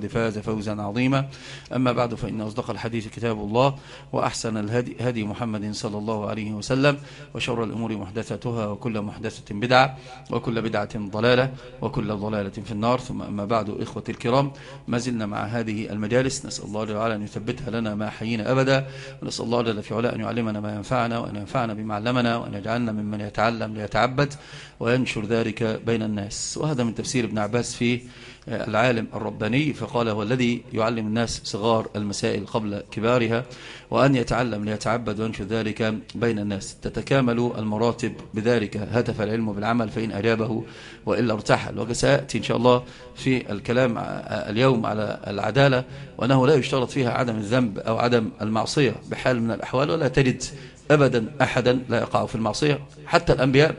فاز فوزا عظيما. أما بعد فإن أصدق الحديث كتاب الله وأحسن الهدي هدي محمد صلى الله عليه وسلم وشر الأمور محدثتها وكل محدثة بدعة وكل بدعة ضلالة وكل ضلالة في النار. ثم أما بعد إخوة الكرام ما زلنا مع هذه المجالس. نسأل الله جل وعلا أن يثبتها لنا ما حيينا أبدا ونسأل الله جل في علاء أن يعلمنا ما ينفعنا وأن ينفعنا بما علمنا وأن يجعلنا ممن يتعلم ليتعبد وينشر ذلك بين الناس. وهذا من تفسير ابن عباس في العالم الرباني فقال هو الذي يعلم الناس صغار المسائل قبل كبارها وأن يتعلم ليتعبد وينشر ذلك بين الناس. تتكامل المراتب بذلك. هدف العلم بالعمل فإن أجابه وإلا ارتحل. وسيأتي إن شاء الله في الكلام اليوم على العدالة وأنه لا يشترط فيها عدم الذنب أو عدم المعصية بحال من الأحوال ولا تجد أبدا أحدا لا يقع في المعصية. حتى الأنبياء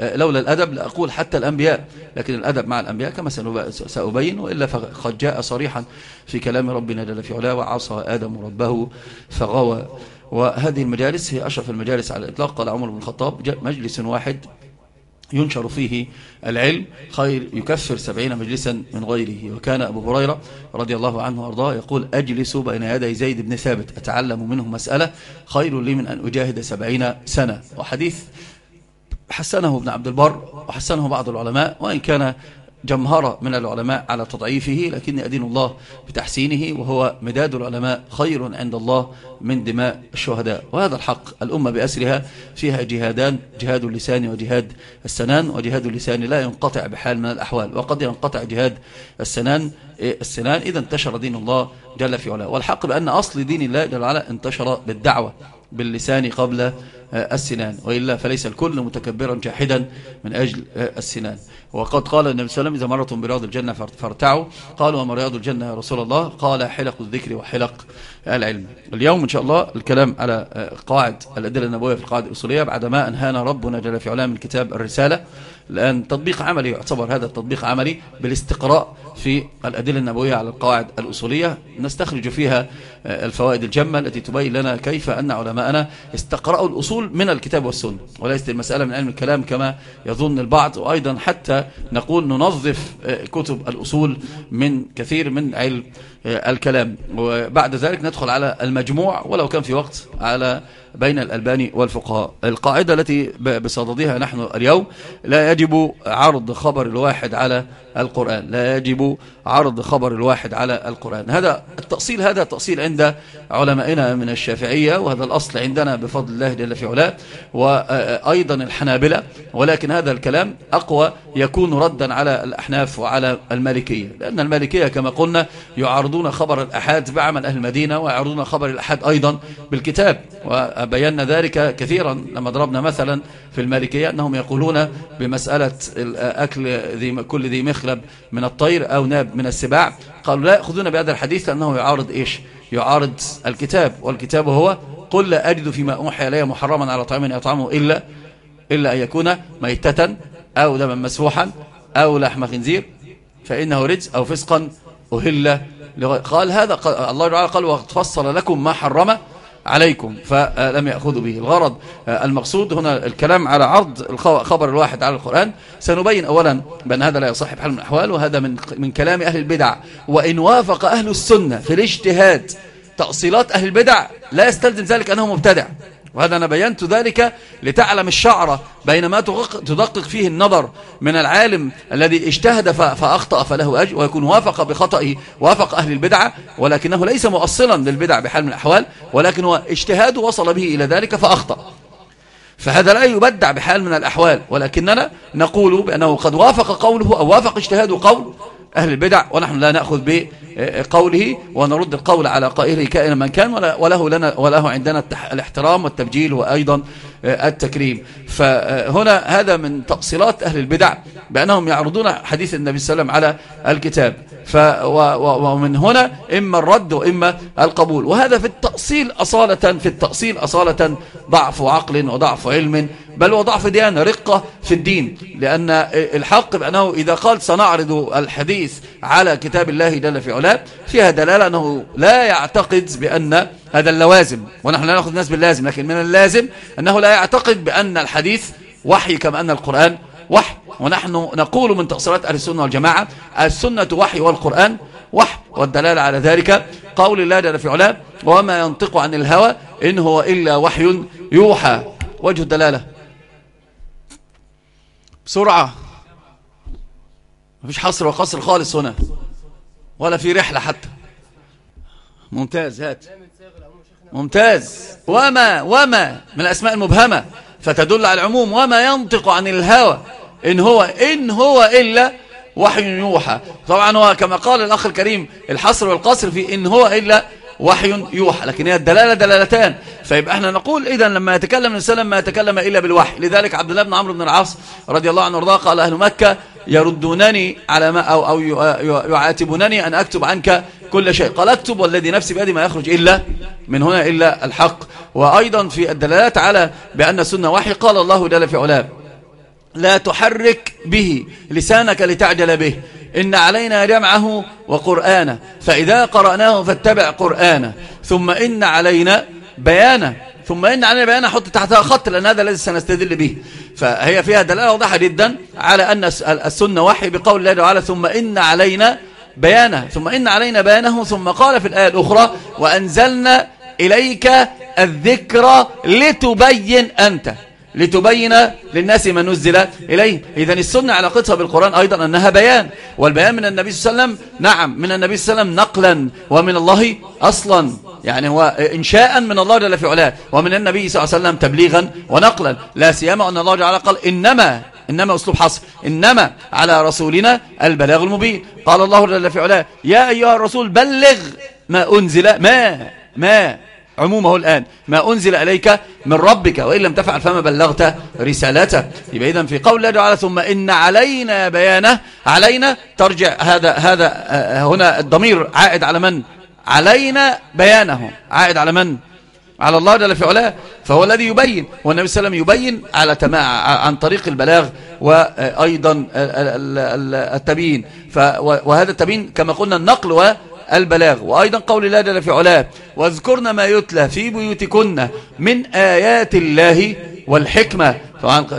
لولا الأدب لأقول حتى الأنبياء لكن الأدب مع الأنبياء كما سأبين وإلا فقد جاء صريحا في كلام ربنا جل في علاه وعصى آدم ربه فغوى. وهذه المجالس هي أشرف المجالس على الإطلاق. قال عمر بن الخطاب مجلس واحد ينشر فيه العلم خير يكفر سبعين مجلسا من غيره. وكان أبو هريرة رضي الله عنه وأرضاه يقول أجلس بين يدي زيد بن ثابت أتعلم منه مسألة خير لي من أن أجاهد سبعين سنة. وحديث حسنه ابن عبد البر وحسنه بعض العلماء وإن كان جمهرة من العلماء على تضعيفه لكن أدين الله بتحسينه وهو مداد العلماء خير عند الله من دماء الشهداء. وهذا الحق الأمة بأسرها فيها جهادان جهاد اللسان وجهاد السنان وجهاد اللسان لا ينقطع بحال من الأحوال وقد ينقطع جهاد السنان السنان إذا انتشر دين الله جل في علاه. والحق بأن أصل دين الله جل وعلا انتشر بالدعوة باللسان قبل السنان. وإلا فليس الكل متكبرا جاحدا من أجل السنان. وقد قال النبي صلى الله عليه وسلم إذا مرتم برياض الجنة فارتعوا. قالوا وما رياض الجنة يا رسول الله؟ قال حلق الذكر وحلق العلم. اليوم إن شاء الله الكلام على قواعد الأدلة النبوية في القواعد الأصولية بعدما أنهانا ربنا جل في علام الكتاب الرسالة. الآن تطبيق عملي يعتبر هذا التطبيق عملي بالاستقراء في الأدلة النبوية على القواعد الأصولية. نستخرج فيها الفوائد الجمة التي تبين لنا كيف أن علماءنا استقرأوا الأصول من الكتاب والسنة وليست المسألة من علم الكلام كما يظن البعض. وأيضا حتى نقول ننظف كتب الأصول من كثير من علم الكلام. وبعد ذلك ندخل على المجموع ولو كان في وقت على بين الألباني والفقهاء. القاعدة التي بصددها نحن اليوم لا يجب عرض خبر الواحد على القرآن. لا يجب عرض خبر الواحد على القرآن. هذا التأصيل هذا تأصيل عند علمائنا من الشافعية وهذا الأصل عندنا بفضل الله جل في علاه. وأيضا الحنابلة ولكن هذا الكلام أقوى يكون ردا على الأحناف وعلى المالكية. لأن المالكية كما قلنا يعارضون خبر الأحاد بعمل أهل المدينة ويعارضون خبر الأحاد أيضا بالكتاب. وبينا ذلك كثيرا لما ضربنا مثلا في المالكية أنهم يقولون بمسألة أكل ذي كل ذي مخلب من الطير أو ناب من السباع. قالوا لا يأخذون بهذا الحديث لأنه يعارض إيش؟ يعارض الكتاب. والكتاب هو قل لا أجد فيما أوحي إلي محرما على طعام يطعمه إلا إلا أن يكون ميتة أو دما مسفوحا أو لحم خنزير فإنه رجس أو فسقا أهل قال هذا قال الله تعالى قال وقد فصل لكم ما حرم عليكم. فلم يأخذوا به الغرض. المقصود هنا الكلام على عرض الخبر الواحد على القرآن. سنبين أولا بأن هذا لا يصح بحال من الأحوال وهذا من, من كلام أهل البدع. وإن وافق أهل السنة في الاجتهاد تأصيلات أهل البدع لا يستلزم ذلك أنه مبتدع. وهذا أنا بينت ذلك لتعلم الشعرة بينما تدقق فيه النظر من العالم الذي اجتهد فأخطأ فله أجر ويكون وافق بخطئه وافق أهل البدعة ولكنه ليس مؤصلا للبدع بحال من الأحوال ولكن هو اجتهاد وصل به إلى ذلك فأخطأ. فهذا لا يبدع بحال من الأحوال ولكننا نقول بأنه قد وافق قوله أو وافق اجتهاد قول أهل البدع ونحن لا نأخذ بقوله ونرد القول على قائله كائنا من كان وله, لنا وله عندنا الاحترام والتبجيل وأيضا التكريم. فهنا هذا من تأصيلات أهل البدع بأنهم يعرضون حديث النبي صلى الله عليه وسلم على الكتاب. ف ومن هنا إما الرد وإما القبول. وهذا في التأصيل أصالة في التأصيل أصالة ضعف عقل وضعف علم بل وضعف ديانة رقة في الدين. لأن الحق بأنه إذا قال سنعرض الحديث على كتاب الله جل في علاه فيها دلالة أنه لا يعتقد بأن هذا اللوازم ونحن لا نأخذ الناس باللازم لكن من اللازم أنه لا يعتقد بأن الحديث وحي كما أن القرآن وحي. ونحن نقول من تأصيلات أهل السنة والجماعة السنة وحي والقرآن وحي والدلالة على ذلك قول الله جل في علاه وما ينطق عن الهوى إن هو إلا وحي يوحى. وجه الدلالة. بسرعة. مفيش حصر وقصر خالص هنا. ولا في رحلة حتى. ممتاز هات. ممتاز. وما وما من الأسماء المبهمة فتدل على العموم. وما ينطق عن الهوى إن هو إن هو إلا وحي يوحى. طبعا هو كما قال الأخ الكريم الحصر والقصر في إن هو إلا وحي يوحى لكن هي الدلالة دلالتان. فيبقى إحنا نقول إذا لما يتكلم الإنسان ما يتكلم إلا بالوحي. لذلك عبد الله بن عمرو بن العاص رضي الله عنه وارضاه قال أهل مكة يردونني على ما أو, أو يعاتبونني أن أكتب عنك كل شيء. قال أكتب والذي نفسي بيدي ما يخرج إلا من هنا إلا الحق. وأيضا في الدلالات على بأن السنة وحي قال الله جل في علاه لا تحرك به لسانك لتعجل به. إن علينا جمعه وقرآنه فإذا قرأناه فاتبع قرآنه. ثم إن علينا بيانه ثم إن علينا بيانه حط تحتها خط لأن هذا الذي سنستدل به. فهي فيها دلالة واضحة جدا على أن السنة وحي بقول الله تعالى ثم إن علينا بيانه ثم إن علينا بيانه ثم قال في الآية الأخرى وأنزلنا إليك الذكرى لتبين أنت. لتبين للناس ما نزل إليه. إذا السنة علاقتها بالقرآن أيضا أنها بيان. والبيان من النبي صلى الله عليه وسلم نعم من النبي صلى الله عليه وسلم نقلا ومن الله أصلا. يعني هو إنشاء من الله جل في علاه. ومن النبي صلى الله عليه وسلم تبليغا ونقلا. لا سيما أن الله جل قال إنما إنما أسلوب حصر. إنما على رسولنا البلاغ المبين. قال الله جل في علاه يا أيها الرسول بلغ ما أنزل ما ما. عمومه الآن. ما أنزل إليك من ربك وإن لم تفعل فما بلغت رسالته. يبقى إذن في قول الله تعالى ثم إن علينا بيانه. علينا ترجع هذا هذا آه، هنا الضمير عائد على من؟ علينا بيانه. عائد على من؟ على الله جل في علاه. فهو الذي يبين والنبي صلى الله عليه وسلم يبين على عن طريق البلاغ وأيضا التبيين. وهذا التبيين كما قلنا النقل البلاغ. وأيضا قول الله جل في علاه واذكرن ما يتلى في بيوتكن من آيات الله والحكمة.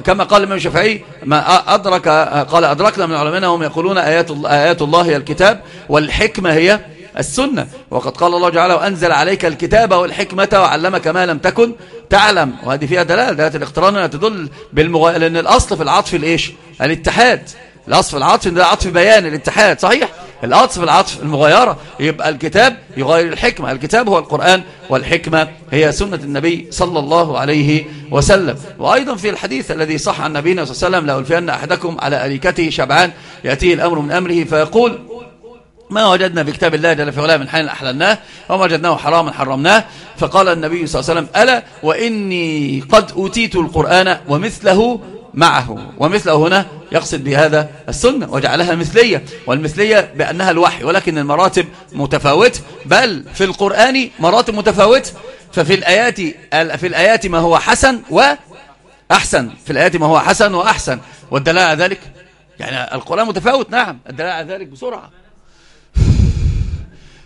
كما قال الإمام الشافعي ما أدرك قال أدركنا من علمائنا هم يقولون آيات الله, آيات الله هي الكتاب والحكمة هي السنة. وقد قال الله تعالى وأنزل عليك الكتاب والحكمة وعلمك ما لم تكن تعلم. وهذه فيها دلالة دلالة الاقتران تدل بالمغ... لأن الأصل في العطف الإيش؟ الاتحاد. الأصل في العطف ده عطف بيان الاتحاد. صحيح؟ العطف العطف المغايرة يبقى الكتاب يغير الحكمة. الكتاب هو القرآن والحكمة هي سنة النبي صلى الله عليه وسلم. وأيضا في الحديث الذي صح عن نبينا صلى الله عليه وسلم لو ألفين أحدكم على أريكته شبعان يأتيه الأمر من أمره فيقول ما وجدنا في كتاب الله جل في علاه من حين أحللناه وما وجدناه حراما حرمناه. فقال النبي صلى الله عليه وسلم ألا وإني قد أوتيت القرآن ومثله معه. ومثله هنا يقصد بهذا السنة وجعلها مثلية والمثلية بأنها الوحي ولكن المراتب متفاوتة بل في القرآن مراتب متفاوتة ففي الآيات في الآيات ما هو حسن وأحسن في الآيات ما هو حسن وأحسن والدلاء على ذلك يعني القرآن متفاوت نعم الدلاء على ذلك بسرعة.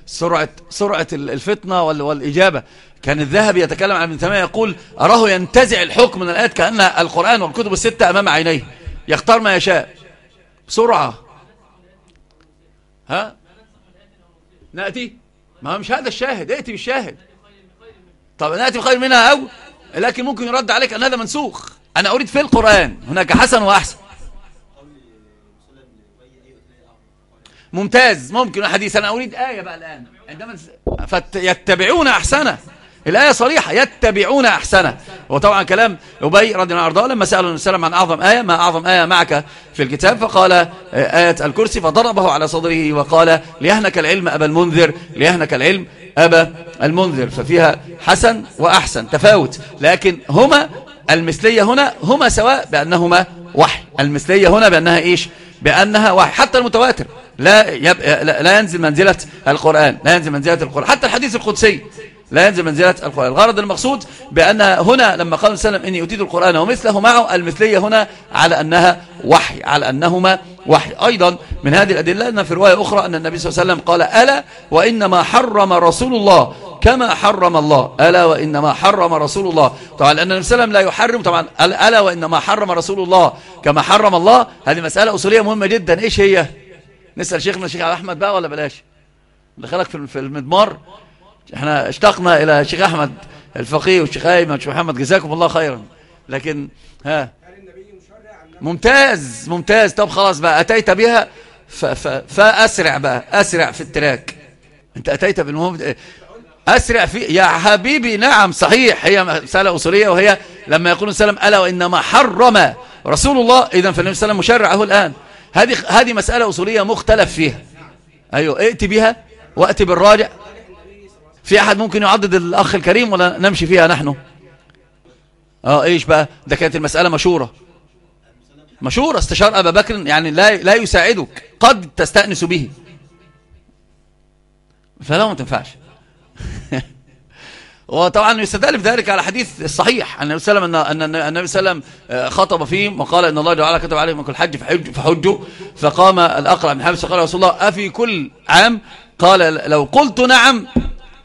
سرعة, سرعة الفتنة والإجابة. كان الذهبي يتكلم عن ابن تيمية يقول أراه ينتزع الحكم من الآيات كأن القرآن والكتب الستة أمام عينيه. يختار ما يشاء. بسرعة. ها؟ نأتي؟ ما هو مش هذا الشاهد. ائتي بالشاهد. طب نأتي بخير منها أو؟ لكن ممكن يرد عليك أن هذا منسوخ. أنا أريد في القرآن. هناك حسن وأحسن. ممتاز. ممكن حديث. أنا أريد آية بقى الآن. عندما فيتبعون أحسنه. الآية صريحة يتبعون أحسنه. وطبعا كلام أبي رضي الله عنه لما سأله النبي صلى الله عن أعظم آية ما أعظم آية معك في الكتاب؟ فقال آية الكرسي فضربه على صدره وقال ليهنك العلم أبا المنذر ليهنك العلم أبا المنذر. ففيها حسن وأحسن تفاوت. لكن هما المثلية هنا هما سواء بأنهما وحي. المثلية هنا بأنها إيش؟ بأنها وحي. حتى المتواتر. لا, يب... لا ينزل منزلة القرآن لا ينزل منزلة القرآن. حتى الحديث القدسي. لا ينزل منزلة القرآن. الغرض المقصود بأن هنا لما قال وسلم إني أتيت القرآن ومثله معه المثلية هنا على أنها وحي على أنهما وحي. أيضا من هذه الأدلة أن في رواية أخرى أن النبي صلى الله عليه وسلم قال ألا وإنما حرم رسول الله كما حرم الله. ألا وإنما حرم رسول الله. طبعا لأن النبي صلى الله عليه وسلم لا يحرم طبعا ألا وإنما حرم رسول الله كما حرم الله. هذه مسألة أصولية مهمة جدا. إيش هي؟ نسأل شيخنا الشيخ أحمد بقى ولا بلاش؟ دخلك في المدمار إحنا اشتقنا إلى الشيخ أحمد الفقيه والشيخ أيمن والشيخ محمد. جزاكم الله خيرا. لكن ها ممتاز ممتاز. طب خلاص بقى أتيت بها؟ فأسرع بقى أسرع في التراك. أنت أتيت بالمهم أسرع في يا حبيبي نعم صحيح. هي مسألة أصولية وهي لما يقول السلام ألا وإنما حرم رسول الله؟ اذا فالنبي صلى الله عليه وسلم مشرعه الآن. هذه هذه مسألة أصولية مختلف فيها. أيوه ائت بها واتي بالراجع. في أحد ممكن يعضد الأخ الكريم ولا نمشي فيها نحن؟ آه إيش بقى؟ ده كانت المسألة مشورة مشورة استشار أبا بكر يعني لا, لا يساعدك. قد تستأنس به. فلا ما تنفعش. وطبعا يستدل ذلك على حديث الصحيح النبي صلى الله عليه وسلم أن النبي صلى الله عليه وسلم خطب فيه وقال إن الله تعالى كتب عليهم كل حج فحج فحجوا فقام الاقرع بن حابس وقال رسول الله أفي كل عام؟ قال لو قلت نعم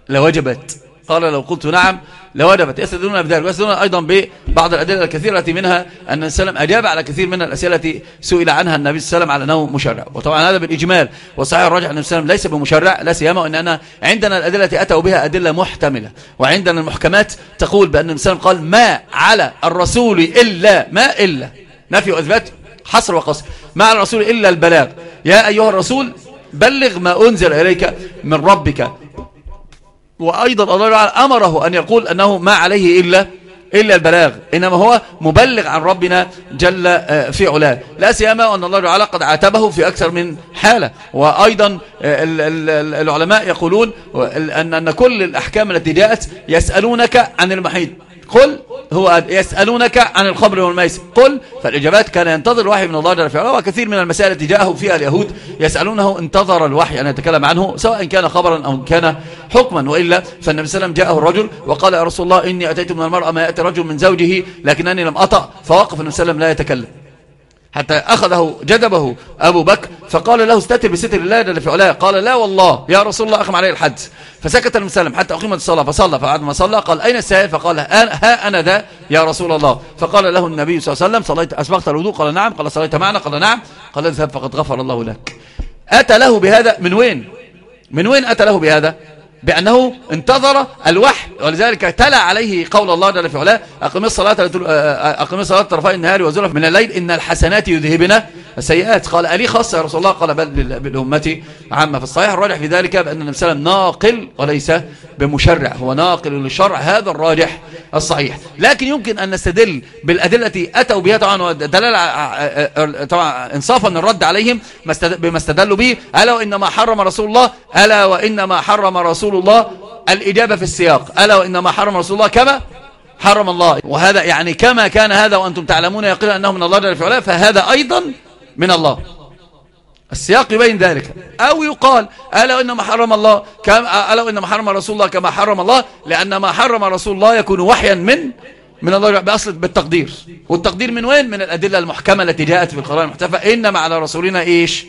لوجبت. قال لو قلت نعم لوجبت. يستدلون بذلك ويستدلون أيضا ببعض الأدلة الكثيرة منها أن السلام أجاب على كثير من الأسئلة التي سئل عنها النبي صلى الله عليه وسلم على أنه مشرع. وطبعا هذا بالإجمال. والصحيح الراجع أن السلام ليس بمشرع لا سيما وأن أنا عندنا الأدلة التي أتوا بها أدلة محتملة. وعندنا المحكمات تقول بأن النبي قال ما على الرسول إلا ما إلا. نفي وإثبات حصر وقصر. ما على الرسول إلا البلاغ. يا أيها الرسول بلغ ما أنزل إليك من ربك. وأيضا الله أمره أن يقول أنه ما عليه إلا إلا البلاغ. إنما هو مبلغ عن ربنا جل آه، في علاه. لا سيما أن الله تعالى قد عاتبه في أكثر من حالة. وأيضا آه، العلماء يقولون أن كل الأحكام التي جاءت يسألونك عن المحيط. قل هو يسألونك عن الخمر والميسر. قل فالإجابات كان ينتظر الوحي من الله جل في علاه وكثير من المسائل التي جاءه فيها اليهود يسألونه انتظر الوحي أن يتكلم عنه سواء كان خبرا أو كان حكما. وإلا فالنبي صلى الله عليه وسلم جاءه الرجل وقال يا رسول الله إني أتيت من المرأة ما يأتي رجل من زوجه لكنني لم أطأ فوقف النبي صلى الله عليه وسلم لا يتكلم. حتى أخذه جدبه أبو بكر فقال له استتر بستر الله جل في علاه. قال لا والله يا رسول الله أخم عليه الحد فسكت المسلم حتى أقيمت الصلاة فصلى فبعد ما صلى. قال أين السائل؟ فقال ها أنا ذا يا رسول الله. فقال له النبي صلى الله عليه وسلم صليت أسبغت الوضوء؟ قال نعم. قال صليت معنا؟ قال نعم. قال إذهب فقد غفر الله لك. أتى له بهذا من وين؟ من وين أتى له بهذا؟ بأنه انتظر الوحي ولذلك تلا عليه قول الله جل في علاه أقم الصلاة أقم الصلاة طرفي النهار وزلف من الليل إن الحسنات يذهبن السيئات. قال ألي خاصة يا رسول الله؟ قال بل بالأمة عامة. في الصحيح الراجح في ذلك بأن النبي صلى الله عليه وسلم ناقل وليس بمشرع هو ناقل للشرع هذا الراجح الصحيح. لكن يمكن أن نستدل بالأدلة التي أتوا بها طبعا دلالة طبعا إنصافا الرد عليهم بما استدلوا به ألا وإنما حرم رسول الله؟ ألا وإنما حرم رسول الله الإجابة في السياق. ألا وإنما حرم رسول الله كما حرم الله. وهذا يعني كما كان هذا وأنتم تعلمون يقول أنه من الله جل فهذا أيضا من الله. السياق يبين ذلك. أو يقال ألا إنما حرم الله كما ألا إنما حرم رسول الله كما حرم الله لأن ما حرم رسول الله يكون وحيا من من الله بأصل بالتقدير. والتقدير من وين؟ من الأدلة المحكمة التي جاءت في القرآن المحتفى. إنما على رسولنا إيش؟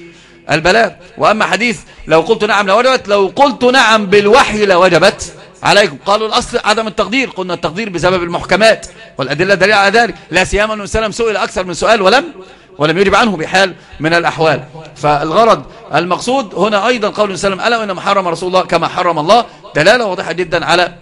البلاغ. وأما حديث لو قلت نعم لوجبت لو قلت نعم بالوحي لوجبت عليكم. قالوا الأصل عدم التقدير. قلنا التقدير بسبب المحكمات والأدلة دليل على ذلك. لا سيما أنه سلم سئل أكثر من سؤال ولم ولم يجب عنه بحال من الأحوال. فالغرض المقصود هنا أيضا قول وسلم ألا وإنما حرم رسول الله كما حرم الله؟ دلالة واضحة جدا على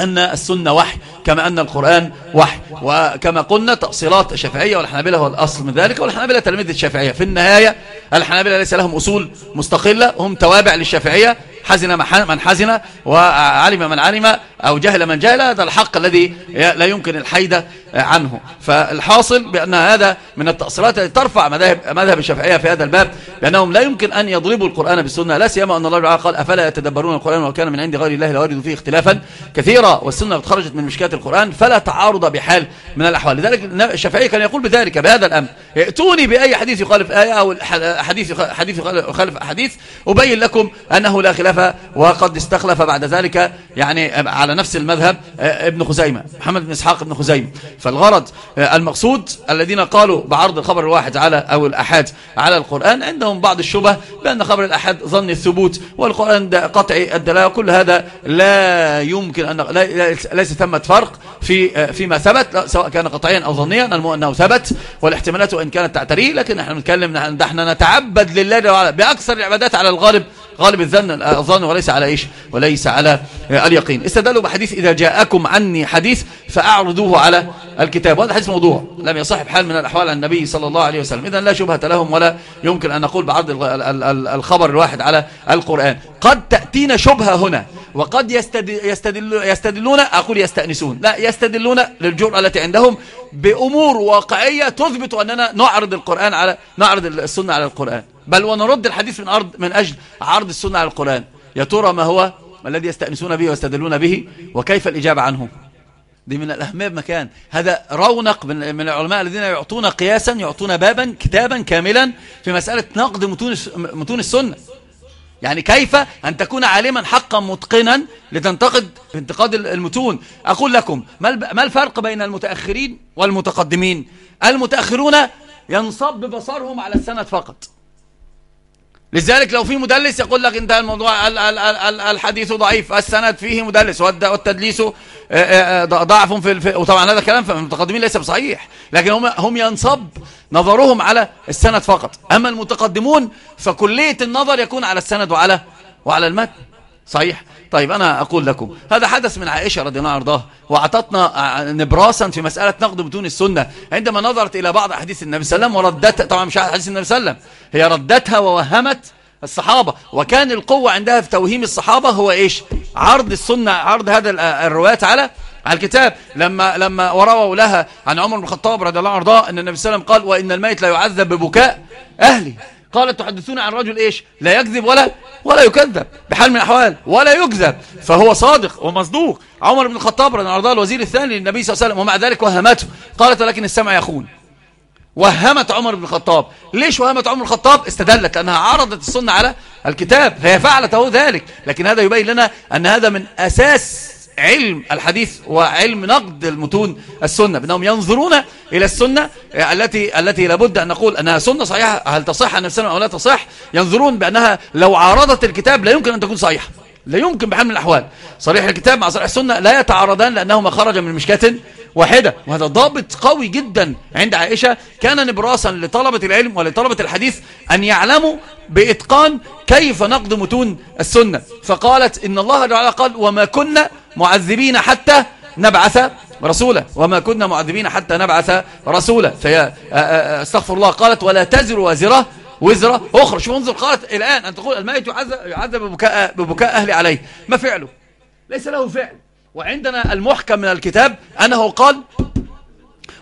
أن السنة وحي كما أن القرآن وحي وكما قلنا تأصيلات الشافعية والحنابلة هو الأصل من ذلك والحنابلة تلميذ الشافعية. في النهاية الحنابلة ليس لهم أصول مستقلة هم توابع للشافعية. حزن من حزن وعلم من علم أو جهل من جهل. هذا الحق الذي لا يمكن الحيدة عنه. فالحاصل بأن هذا من التأصيلات التي ترفع مذاهب, مذهب الشافعية في هذا الباب بأنهم لا يمكن أن يضربوا القرآن بالسنة. لا سيما أن الله تعالى قال أفلا يتدبرون القرآن وكان من عند غير الله لوجدوا فيه اختلافا؟ كثيرا والسنة خرجت من مشكات القرآن فلا تعارض بحال من الأحوال. لذلك الشافعي كان يقول بذلك بهذا الأمر ائتوني بأي حديث يخالف آية أو حديث حديث يخالف أحاديث أبين لكم أنه لا خلاف وقد استخلف بعد ذلك يعني على نفس المذهب ابن خزيمة محمد بن إسحاق ابن خزيمة. فالغرض المقصود الذين قالوا بعرض الخبر الواحد على أو الأحاد على القرآن عندهم بعض الشبه بأن خبر الأحاد ظن الثبوت والقرآن قطعي الدلالة كل هذا لا يمكن أن ليس ثمة فرق في فيما ثبت سواء كان قطعيا أو ظنيا أنه ثبت والاحتمالات وإن كانت تعتريه لكن نحن نتكلم نحن نتعبد لله بأكثر العبادات على الغالب غالب الظن الظن وليس على إيش؟ وليس على اليقين. استدلوا بحديث إذا جاءكم عني حديث فأعرضوه على الكتاب. وهذا حديث موضوع لم يصح بحال من الأحوال عن النبي صلى الله عليه وسلم. إذا لا شبهة لهم ولا يمكن أن نقول بعرض الخبر الواحد على القرآن. قد تأتينا شبهة هنا وقد يستدل يستدلون أقول يستأنسون. لا يستدلون للجرأة التي عندهم بأمور واقعية تثبت أننا نعرض القرآن على نعرض السنة على القرآن. بل ونرد الحديث من أرض من أجل عرض السنة على القرآن. يا ترى ما هو ما الذي يستأنسون به ويستدلون به؟ وكيف الإجابة عنه؟ دي من الأهمية بمكان. هذا رونق من العلماء الذين يعطون قياسا يعطون بابا كتابا كاملا في مسألة نقد متون السنة. يعني كيف أن تكون عالما حقا متقنا لتنتقد انتقاد المتون؟ أقول لكم ما الفرق بين المتأخرين والمتقدمين؟ المتأخرون ينصب بصرهم على السند فقط. لذلك لو في مدلس يقول لك انتهى الموضوع الحديث ضعيف السند فيه مدلس والتدليس آه، آه، آه، ضعف في وطبعا هذا كلام المتقدمين ليس بصحيح لكن هم هم ينصب نظرهم على السند فقط. أما المتقدمون فكلية النظر يكون على السند وعلى وعلى المتن. صحيح؟ طيب أنا أقول لكم هذا حدث من عائشة رضي الله عنها وأعطتنا نبراسا في مسألة نقد متون السنة. عندما نظرت إلى بعض أحاديث النبي صلى الله عليه وسلم وردتها طبعا مش حديث النبي صلى الله عليه وسلم هي ردتها ووهمت الصحابة. وكان القوة عندها في توهيم الصحابة هو إيش؟ عرض السنة عرض هذا الروايات على على الكتاب. لما لما ورووا لها عن عمر بن الخطاب رضي الله عنه إن النبي صلى الله عليه وسلم قال وإن الميت لا يعذب ببكاء أهلي قالت تحدثون عن رجل إيش؟ لا يكذب ولا ولا يكذب بحال من الأحوال ولا يكذب. فهو صادق ومصدوق. عمر بن الخطاب رضي الله الوزير الثاني للنبي صلى الله عليه وسلم ومع ذلك وهمته. قالت ولكن السمع يخون. وهمت عمر بن الخطاب. ليش وهمت عمر بن الخطاب؟ استدلت لأنها عرضت السنة على الكتاب فهي فعلت ذلك. لكن هذا يبين لنا أن هذا من أساس علم الحديث وعلم نقد المتون السنة. بأنهم ينظرون إلى السنة التي التي لابد أن نقول أنها سنة صحيحة. هل تصح أن السنة أو لا تصح؟ ينظرون بأنها لو عارضت الكتاب لا يمكن أن تكون صحيحة. لا يمكن بحال من الأحوال. صريح الكتاب مع صريح السنة لا يتعارضان لأنهما خرج من مشكاة واحدة. وهذا ضابط قوي جدا عند عائشة. كان نبراسا لطلبة العلم ولطلبة الحديث أن يعلموا بإتقان كيف نقد متون السنة. فقالت إن الله تعالى قال وما كنا معذبين حتى نبعث رسولا. وما كنا معذبين حتى نبعث رسولا. أستغفر الله. قالت ولا تزر وازرة وزرة أخرى. شو انظر. قالت الآن أن تقول الميت يعذب, ببكاء, ببكاء أهلي عليه. ما فعله؟ ليس له فعل. وعندنا المحكم من الكتاب أنه قال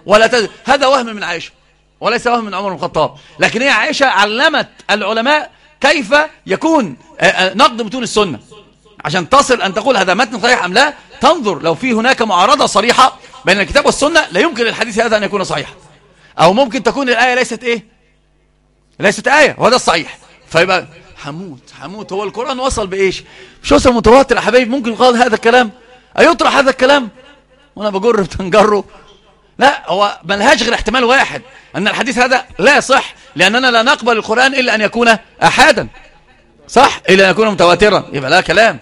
ولا تزر. هذا وهم من عائشة. وليس وهم من عمر الخطاب. لكن هي عائشة علمت العلماء كيف يكون نقد متون السنة. عشان تصل أن تقول هذا متن صحيح أم لا تنظر لو في هناك معارضة صريحة بين الكتاب والسنة لا يمكن الحديث هذا أن يكون صحيحا. أو ممكن تكون الآية ليست إيه؟ ليست آية وهذا الصحيح فيبقى حموت حموت هو القرآن وصل بإيش؟ مش وصل متواتر يا حبايبي ممكن يقال هذا الكلام؟ أيطرح هذا الكلام؟ وأنا بجر بتنجره. لا هو ملهاش غير احتمال واحد أن الحديث هذا لا صح لأننا لا نقبل القرآن إلا أن يكون أحادا. صح؟ إلا أن يكون متواترا. يبقى لا كلام.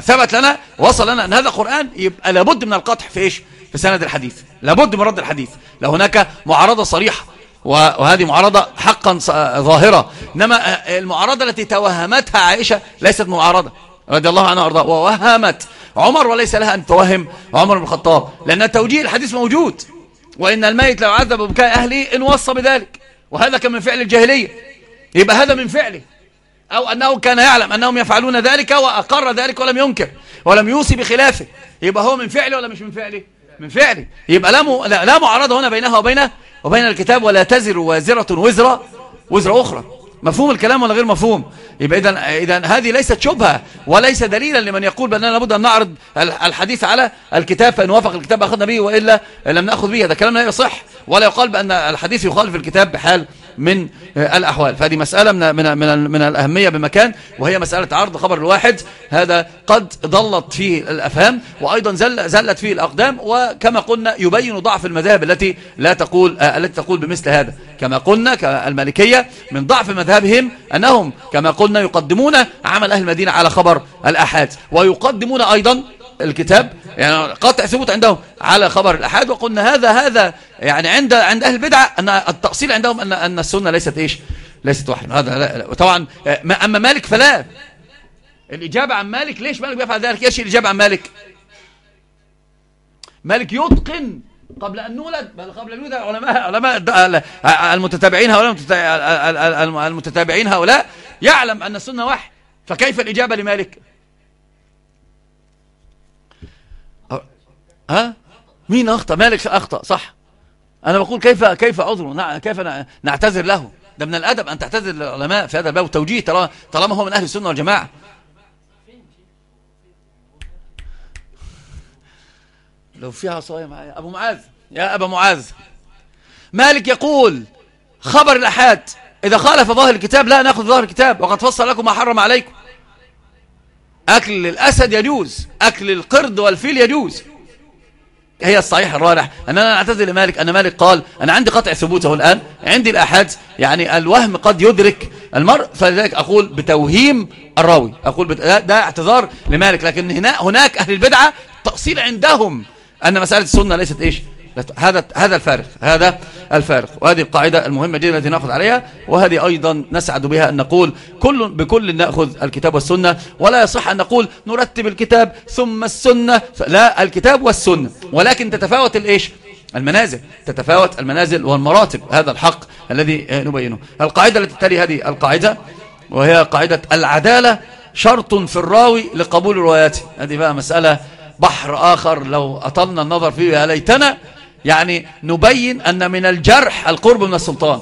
ثبت لنا وصل لنا أن هذا قرآن يبقى لابد من القطع في إيش؟ في سند الحديث. لابد من رد الحديث. لو هناك معارضة صريحة وهذه معارضة حقا ظاهرة. إنما المعارضة التي توهمتها عائشة ليست معارضة. رضي الله عنها وارضاه ووهمت. عمر وليس لها أن توهم عمر بن الخطاب لأن توجيه الحديث موجود. وإن الميت لو عذب ببكاء أهلي إن وصى بذلك. وهذا كان من فعل الجاهلية. يبقى هذا من فعله. أو أنه كان يعلم أنهم يفعلون ذلك وأقر ذلك ولم ينكر ولم يوصي بخلافه. يبقى هو من فعله ولا مش من فعله؟ من فعله. يبقى لا, م... لا, معارضة هنا بينها وبين وبين الكتاب ولا تزر وازرة وزر وزر أخرى. مفهوم الكلام ولا غير مفهوم؟ يبقى إذن, إذن هذه ليست شبهة وليس دليلا لمن يقول بأننا لابد أن نعرض الحديث على الكتاب فإن وافق الكتاب أخذنا به وإلا لم نأخذ به. هذا كلام لا يصح ولا يقال بأن الحديث يخالف الكتاب بحال من الأحوال. فهذه مسألة من, من, من, من الأهمية بمكان وهي مسألة عرض خبر الواحد. هذا قد ضلت فيه الأفهام وأيضا زل زلت فيه الأقدام وكما قلنا يبين ضعف المذاهب التي لا تقول التي تقول بمثل هذا. كما قلنا كالمالكية من ضعف مذهبهم أنهم كما قلنا يقدمون عمل أهل المدينة على خبر الأحاد ويقدمون أيضا الكتاب يعني قطع ثبوت عندهم على خبر الأحاد وقلنا هذا هذا يعني عند عند أهل البدعة أن التأصيل عندهم أن أن السنة ليست إيش؟ ليست واحدة. هذا لا طبعا أما مالك فلا. الإجابة عن مالك ليش مالك بيفعل ذلك؟ إيش الإجابة عن مالك؟ مالك يتقن قبل أن نولد بل قبل أن يولد علماء علماء المتتابعين هؤلاء المتتابعين هؤلاء يعلم أن السنة وحي فكيف الإجابة لمالك؟ ها؟ مين أخطأ؟ مالك أخطأ؟ صح. أنا بقول كيف كيف عذره؟ كيف نعتذر له؟ ده من الأدب أن تعتذر للعلماء في هذا الباب توجيه طالما طالما هو من أهل السنة والجماعة. لو فيها عصاية معايا. أبو معاذ. يا أبا معاذ. مالك يقول خبر الأحاد إذا خالف ظاهر الكتاب لا نأخذ ظاهر الكتاب وقد فصل لكم ما حرم عليكم. أكل الأسد يجوز أكل القرد والفيل يجوز. هي الصحيح الراجح أن أنا أعتذر لمالك أن مالك قال أنا عندي قطع ثبوته الآن عندي الأحد يعني الوهم قد يدرك المرء فلذلك أقول بتوهيم الراوي. أقول بت... ده اعتذار لمالك لكن هنا هناك أهل البدعة تأصيل عندهم. أن مسألة السنة ليست إيش؟ هذا هذا الفارق هذا الفارق. وهذه القاعدة المهمة جدا التي نأخذ عليها وهذه أيضا نسعد بها أن نقول كل بكل نأخذ الكتاب والسنة ولا يصح أن نقول نرتب الكتاب ثم السنة لا الكتاب والسنة. ولكن تتفاوت الإيش؟ المنازل. تتفاوت المنازل والمراتب. هذا الحق الذي نبينه. القاعدة التي تلي هذه القاعدة وهي قاعدة العدالة شرط في الراوي لقبول رواياته هذه بقى مسألة بحر آخر لو أطلنا النظر فيه يا ليتنا يعني نبين أن من الجرح القرب من السلطان.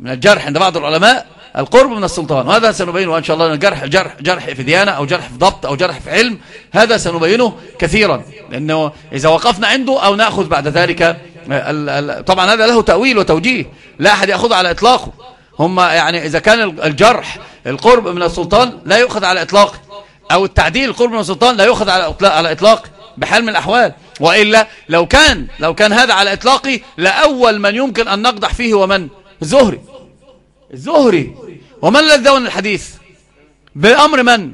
من الجرح عند بعض العلماء القرب من السلطان. وهذا سنبينه إن شاء الله الجرح جرح, جرح في ديانة أو جرح في ضبط أو جرح في علم هذا سنبينه كثيرا. لأنه إذا وقفنا عنده أو نأخذ بعد ذلك طبعا هذا له تأويل وتوجيه. لا أحد يأخذ على إطلاقه. هم يعني إذا كان الجرح القرب من السلطان لا يؤخذ على إطلاقه. أو التعديل القرب من السلطان لا يؤخذ على إطلاق بحال من الأحوال. وإلا لو كان لو كان هذا على إطلاقي لأول من يمكن أن نقدح فيه ومن الزهري. الزهري. ومن الذي دون الحديث؟ بأمر من؟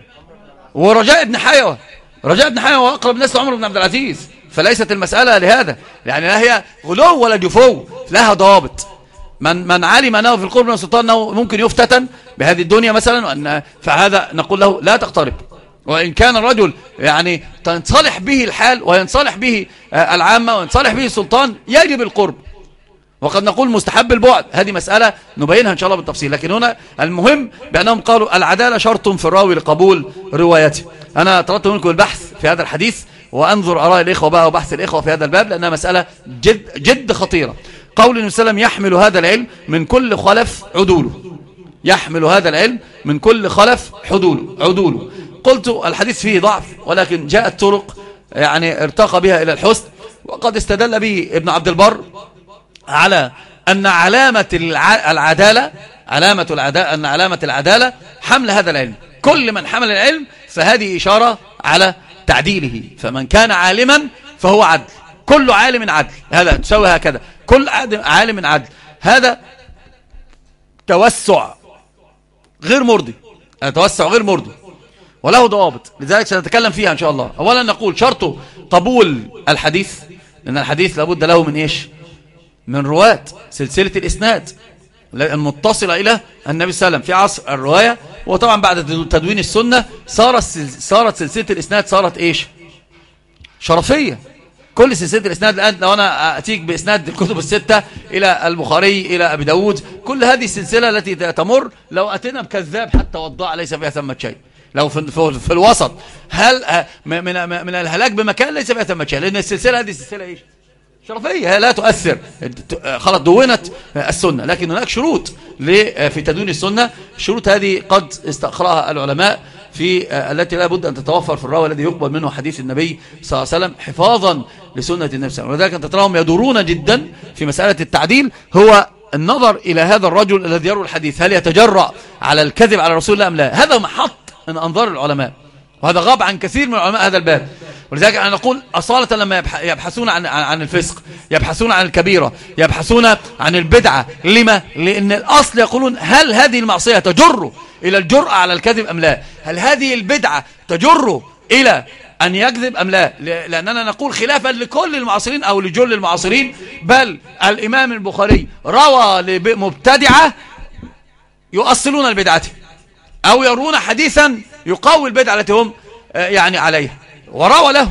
ورجاء ابن حيوة. رجاء ابن حيوة أقرب الناس عمر بن عبد العزيز. فليست المسألة لهذا. يعني لا هي غلو ولا جفو لها ضابط. من من علم أنه في القرب من السلطان أنه ممكن يفتتن بهذه الدنيا مثلا وأن فهذا نقول له لا تقترب. وإن كان الرجل يعني تنصلح به الحال وينصلح به آه، العامة وينصلح به السلطان يجب القرب. وقد نقول مستحب البعد. هذه مسألة نبينها إن شاء الله بالتفصيل. لكن هنا المهم بأنهم قالوا العدالة شرط في الراوي لقبول روايته. أنا طلبت منكم البحث في هذا الحديث وأنظر أراء الإخوة بقى وبحث الإخوة في هذا الباب لأنها مسألة جد, جد خطيرة. قول النبي صلى يحمل هذا العلم من كل خلف عدوله. يحمل هذا العلم من كل خلف حدوله عدوله. قلت الحديث فيه ضعف ولكن جاءت طرق يعني ارتقى بها إلى الحسن وقد استدل به ابن عبد البر على أن علامة العدالة علامة العدالة أن علامة العدالة حمل هذا العلم. كل من حمل العلم فهذه إشارة على تعديله. فمن كان عالما فهو عدل. كل عالم عدل. هذا تسوي هكذا. كل عالم عدل. هذا توسع غير مرضي. توسع غير مرضي. وله ضوابط لذلك سنتكلم فيها إن شاء الله. أولا نقول شرطه قبول الحديث لأن الحديث لابد له من إيش؟ من رواة سلسلة الإسناد المتصلة إلى النبي صلى الله عليه وسلم في عصر الرواية. وطبعا بعد تدوين السنة صارت صارت سلسلة الإسناد صارت إيش؟ شرفية. كل سلسلة الإسناد الآن لو أنا أتيك بإسناد الكتب الستة إلى البخاري إلى أبي داود كل هذه السلسلة التي تمر لو أتينا بكذاب حتى وضاع ليس فيها ثمة شيء. لو في, في الوسط. هل من, من الهلاك بمكان ليس ثمة شيء لأن السلسلة هذه السلسلة إيش؟ شرفية. لا تؤثر. خلاص دونت السنة. لكن هناك شروط في تدوين السنة. الشروط هذه قد استقرأها العلماء في التي لا بد أن تتوفر في الراوي الذي يقبل منه حديث النبي صلى الله عليه وسلم حفاظا لسنة النبي صلى الله عليه وسلم. ولذلك أنت تراهم يدورون جدا في مسألة التعديل. هو النظر إلى هذا الرجل الذي يروي الحديث. هل يتجرأ على الكذب على رسول الله أم لا؟ هذا محط من أنظار العلماء. وهذا غاب عن كثير من علماء هذا الباب. ولذلك أنا نقول أصالة لما يبحثون عن عن الفسق يبحثون عن الكبيرة يبحثون عن البدعة. لما؟ لأن الأصل يقولون هل هذه المعصية تجر إلى الجرأة على الكذب أم لا؟ هل هذه البدعة تجر إلى أن يكذب أم لا؟ لأننا نقول خلافا لكل المعاصرين أو لجل المعاصرين. بل الإمام البخاري روى لمبتدعة يؤصلون البدعة. أو يرون حديثا يقوي البدعة التي هم آه، يعني عليها. وروى له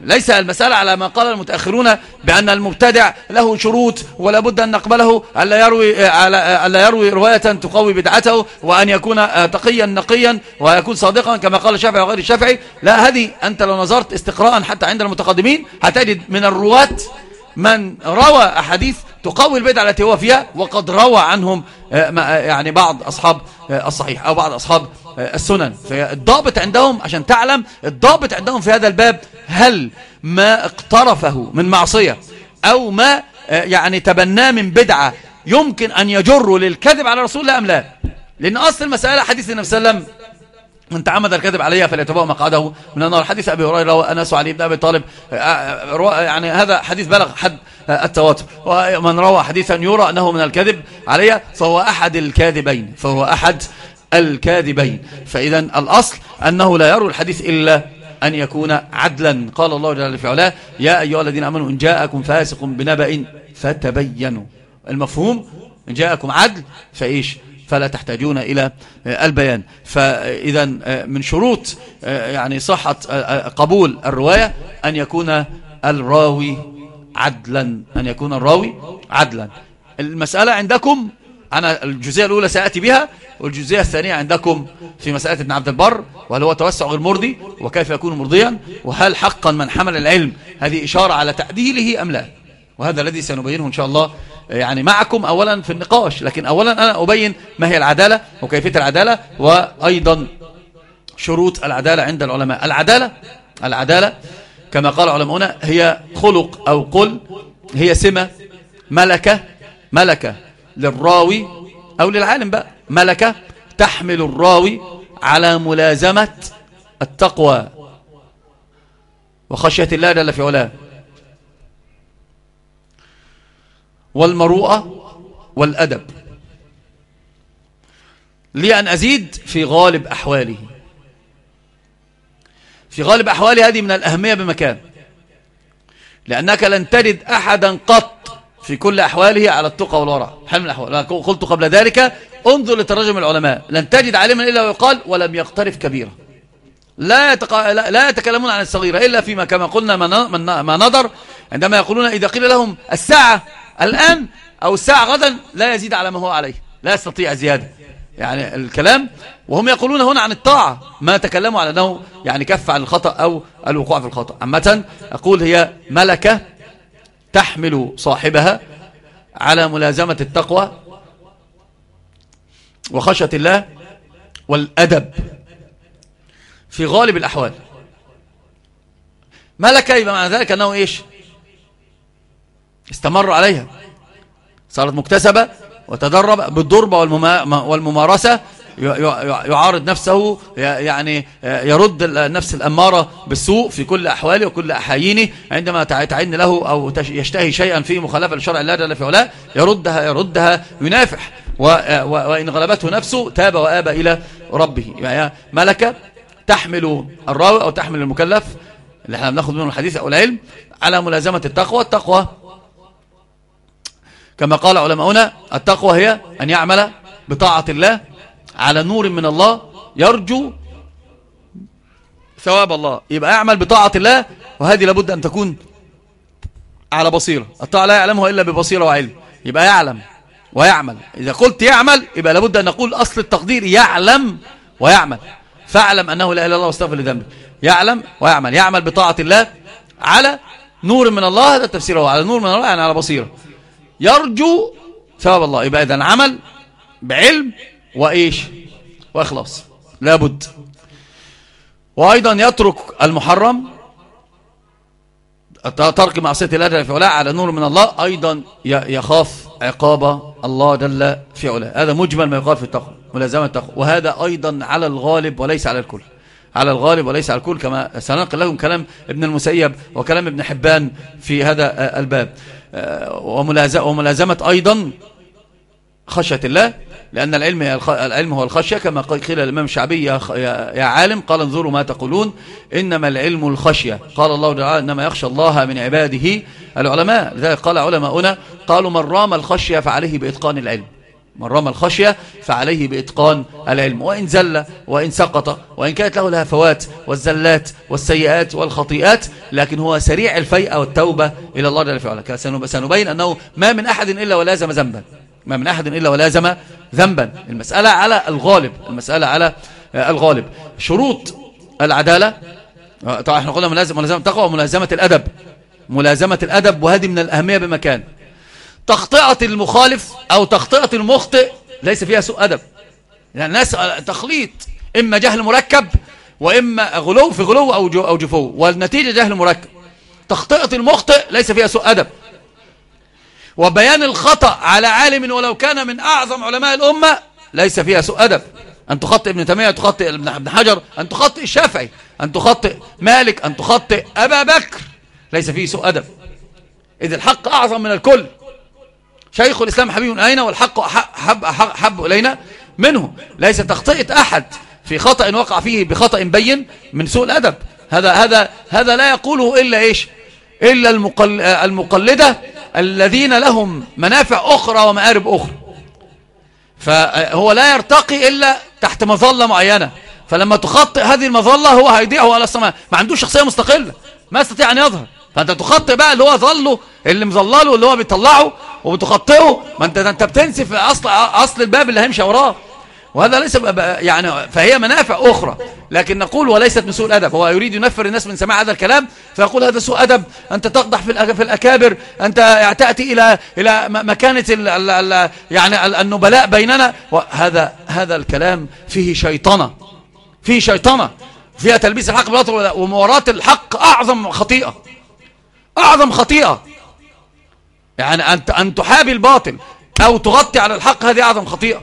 ليس المسألة على ما قال المتأخرون بأن المبتدع له شروط ولا بد أن نقبله ألا يروي, ألا يروي رواية تقوي بدعته وأن يكون تقيا نقيا ويكون صادقا كما قال الشافعي وغير الشافعي. لا هذه أنت لو نظرت استقراء حتى عند المتقدمين هتجد من الرواة من روى أحاديث تقوي البدعة التي هو فيها وقد روى عنهم يعني بعض أصحاب الصحيح أو بعض أصحاب السنن. فالضابط عندهم عشان تعلم الضابط عندهم في هذا الباب هل ما اقترفه من معصية أو ما يعني تبناه من بدعة يمكن أن يجر للكذب على رسول الله أم لا؟ لأن أصل المسألة حديث النبي صلى الله عليه وسلم من تعمد الكذب عليها فليتبوأ مقعده. من النار. حديث أبي هريرة وأنس وعلي بن أبي طالب يعني هذا حديث بلغ حد التواتر. ومن روى حديثا يرى أنه من الكذب عليها فهو أحد الكاذبين فهو أحد الكاذبين. فإذا الأصل أنه لا يروي الحديث إلا أن يكون عدلا. قال الله جل في علاه يا أيها الذين أمنوا إن جاءكم فاسق بنبأ فتبينوا. المفهوم إن جاءكم عدل فإيش؟ فلا تحتاجون إلى البيان. فإذا من شروط يعني صحة قبول الرواية أن يكون الراوي عدلا أن يكون الراوي عدلا. المسألة عندكم أنا الجزئية الأولى سأتي بها والجزئية الثانية عندكم في مسألة ابن عبد البر وهل هو توسع غير مرضي وكيف يكون مرضيا وهل حقا من حمل العلم هذه إشارة على تعديله أم لا. وهذا الذي سنبينه إن شاء الله يعني معكم أولا في النقاش لكن أولا أنا أبين ما هي العدالة وكيفية العدالة وأيضا شروط العدالة عند العلماء. العدالة العدالة كما قال علماؤنا هي خلق أو قل هي سمة ملكة ملكة للراوي أو للعالم بقى. ملكة تحمل الراوي على ملازمة التقوى وخشية الله جل في علاه. والمروءة والأدب. لي أن أزيد في غالب أحواله. في غالب أحواله هذه من الأهمية بمكان. لأنك لن تجد أحدا قط في كل أحواله على التقى والورع حل من الأحوال؟ قلت قبل ذلك انظر لترجم العلماء. لن تجد عالما إلا ويقال ولم يقترف كبيرة لا, يتق... لا يتكلمون عن الصغيرة إلا فيما كما قلنا ما نظر عندما يقولون إذا قيل لهم الساعة الآن أو الساعة غدا لا يزيد على ما هو عليه لا يستطيع زيادة. يعني الكلام وهم يقولون هنا عن الطاعة ما تكلموا على أنه يعني كف عن الخطأ أو الوقوع في الخطأ. عامة أقول هي ملكة تحمل صاحبها على ملازمة التقوى وخشية الله والأدب في غالب الأحوال. ملكة يبقى معنى ذلك أنه إيش؟ استمر عليها. صارت مكتسبة وتدرب بالضربة والممارسة. يعارض نفسه يعني يرد النفس الأمارة بالسوء في كل أحواله وكل أحايينه. عندما تعين له أو يشتهي شيئا في مخالفة لشرع الله جل في علاه يردها يردها ينافح. وإن غلبته نفسه تاب وآب إلى ربه. يعني ملكة تحمل الراوي أو تحمل المكلف. اللي إحنا بناخد منه الحديث أو العلم. على ملازمة التقوى. التقوى كما قال علماؤنا التقوى هي أن يعمل بطاعة الله على نور من الله يرجو ثواب الله. يبقى يعمل بطاعة الله وهذه لابد أن تكون على بصيرة. الطاعة لا يعلمها إلا ببصيرة وعلم. يبقى يعلم ويعمل. إذا قلت يعمل يبقى لابد أن نقول أصل التقدير يعلم ويعمل. فاعلم أنه لا إله إلا الله واستغفر لذنبه يعلم ويعمل. يعمل بطاعة الله على نور من الله هذا التفسير هو على نور من الله يعني على بصيرة. يرجو ثواب الله. يبقى إذا عمل بعلم وإيش؟ وإخلاص. لابد. وأيضا يترك المحرم. ترك معصية الله في علاء على نور من الله. أيضا يخاف عقاب الله جل في علاء هذا مجمل ما يقال في التقوى ملازمة التقوى. وهذا أيضا على الغالب وليس على الكل. على الغالب وليس على الكل كما سننقل لكم كلام ابن المسيب وكلام ابن حبان في هذا الباب. وملازمة أيضا خشية الله لأن العلم العلم هو الخشية كما قيل الإمام الشعبي يا عالم قال انظروا ما تقولون إنما العلم الخشية. قال الله تعالى إنما يخشى الله من عباده العلماء. لذلك قال علماؤنا قالوا من رام الخشية فعليه بإتقان العلم. من رام الخشية فعليه بإتقان العلم. وإن زل وإن سقط وإن كانت له الهفوات والزلات والسيئات والخطيئات لكن هو سريع الفيئة والتوبة إلى الله جل وعلا. سنبين أنه ما من أحد إلا ولازم ذنبا. ما من أحد إلا ولازم ذنبا. المسألة على الغالب المسألة على الغالب. شروط العدالة طبعا إحنا قلنا ملازم ملازمة التقوى وملازمة الأدب. ملازمة الأدب وهذه من الأهمية بمكان. تخطئة المخالف أو تخطئة المخطئ ليس فيها سوء أدب. يعني الناس تخليط إما جهل مركب وإما غلو في غلو أو, أو جفو. والنتيجة جهل مركب. تخطئة المخطئ ليس فيها سوء أدب. وبيان الخطأ على عالم ولو كان من أعظم علماء الأمة ليس فيها سوء أدب. أن تخطئ ابن تيمية تخطئ ابن حجر أن تخطئ الشافعي أن تخطئ مالك أن تخطئ أبا بكر ليس فيه سوء أدب. إذ الحق أعظم من الكل. شيخ الإسلام حبيب أين والحق حب, حب إلينا منه. ليس تخطئة أحد في خطأ وقع فيه بخطأ بين من سوء الأدب. هذا هذا هذا لا يقوله إلا إيش؟ إلا المقلدة الذين لهم منافع أخرى ومآرب أخرى. فهو لا يرتقي إلا تحت مظلة معينة. فلما تخطئ هذه المظلة هو هيضيعه على السماء. ما عندوش شخصية مستقلة ما يستطيع أن يظهر. فأنت تخطئ بقى اللي هو ظله اللي مظلله اللي هو بيطلعه وبتخطئه؟ ما انت انت بتنسي في اصل أصل الباب اللي هيمشي وراه. وهذا ليس يعني فهي منافع أخرى. لكن نقول وليست من سوء الأدب. هو يريد ينفر الناس من سماع هذا الكلام فيقول هذا سوء أدب. أنت تقضح في الأكابر. أنت تأتي إلى إلى مكانة ال ال يعني النبلاء بيننا. هذا هذا الكلام فيه شيطنة. فيه شيطنة. فيها تلبيس الحق بالباطل ومواراة الحق أعظم خطيئة. أعظم خطيئة. يعني أن تحابي الباطل أو تغطي على الحق هذه أعظم خطيئة.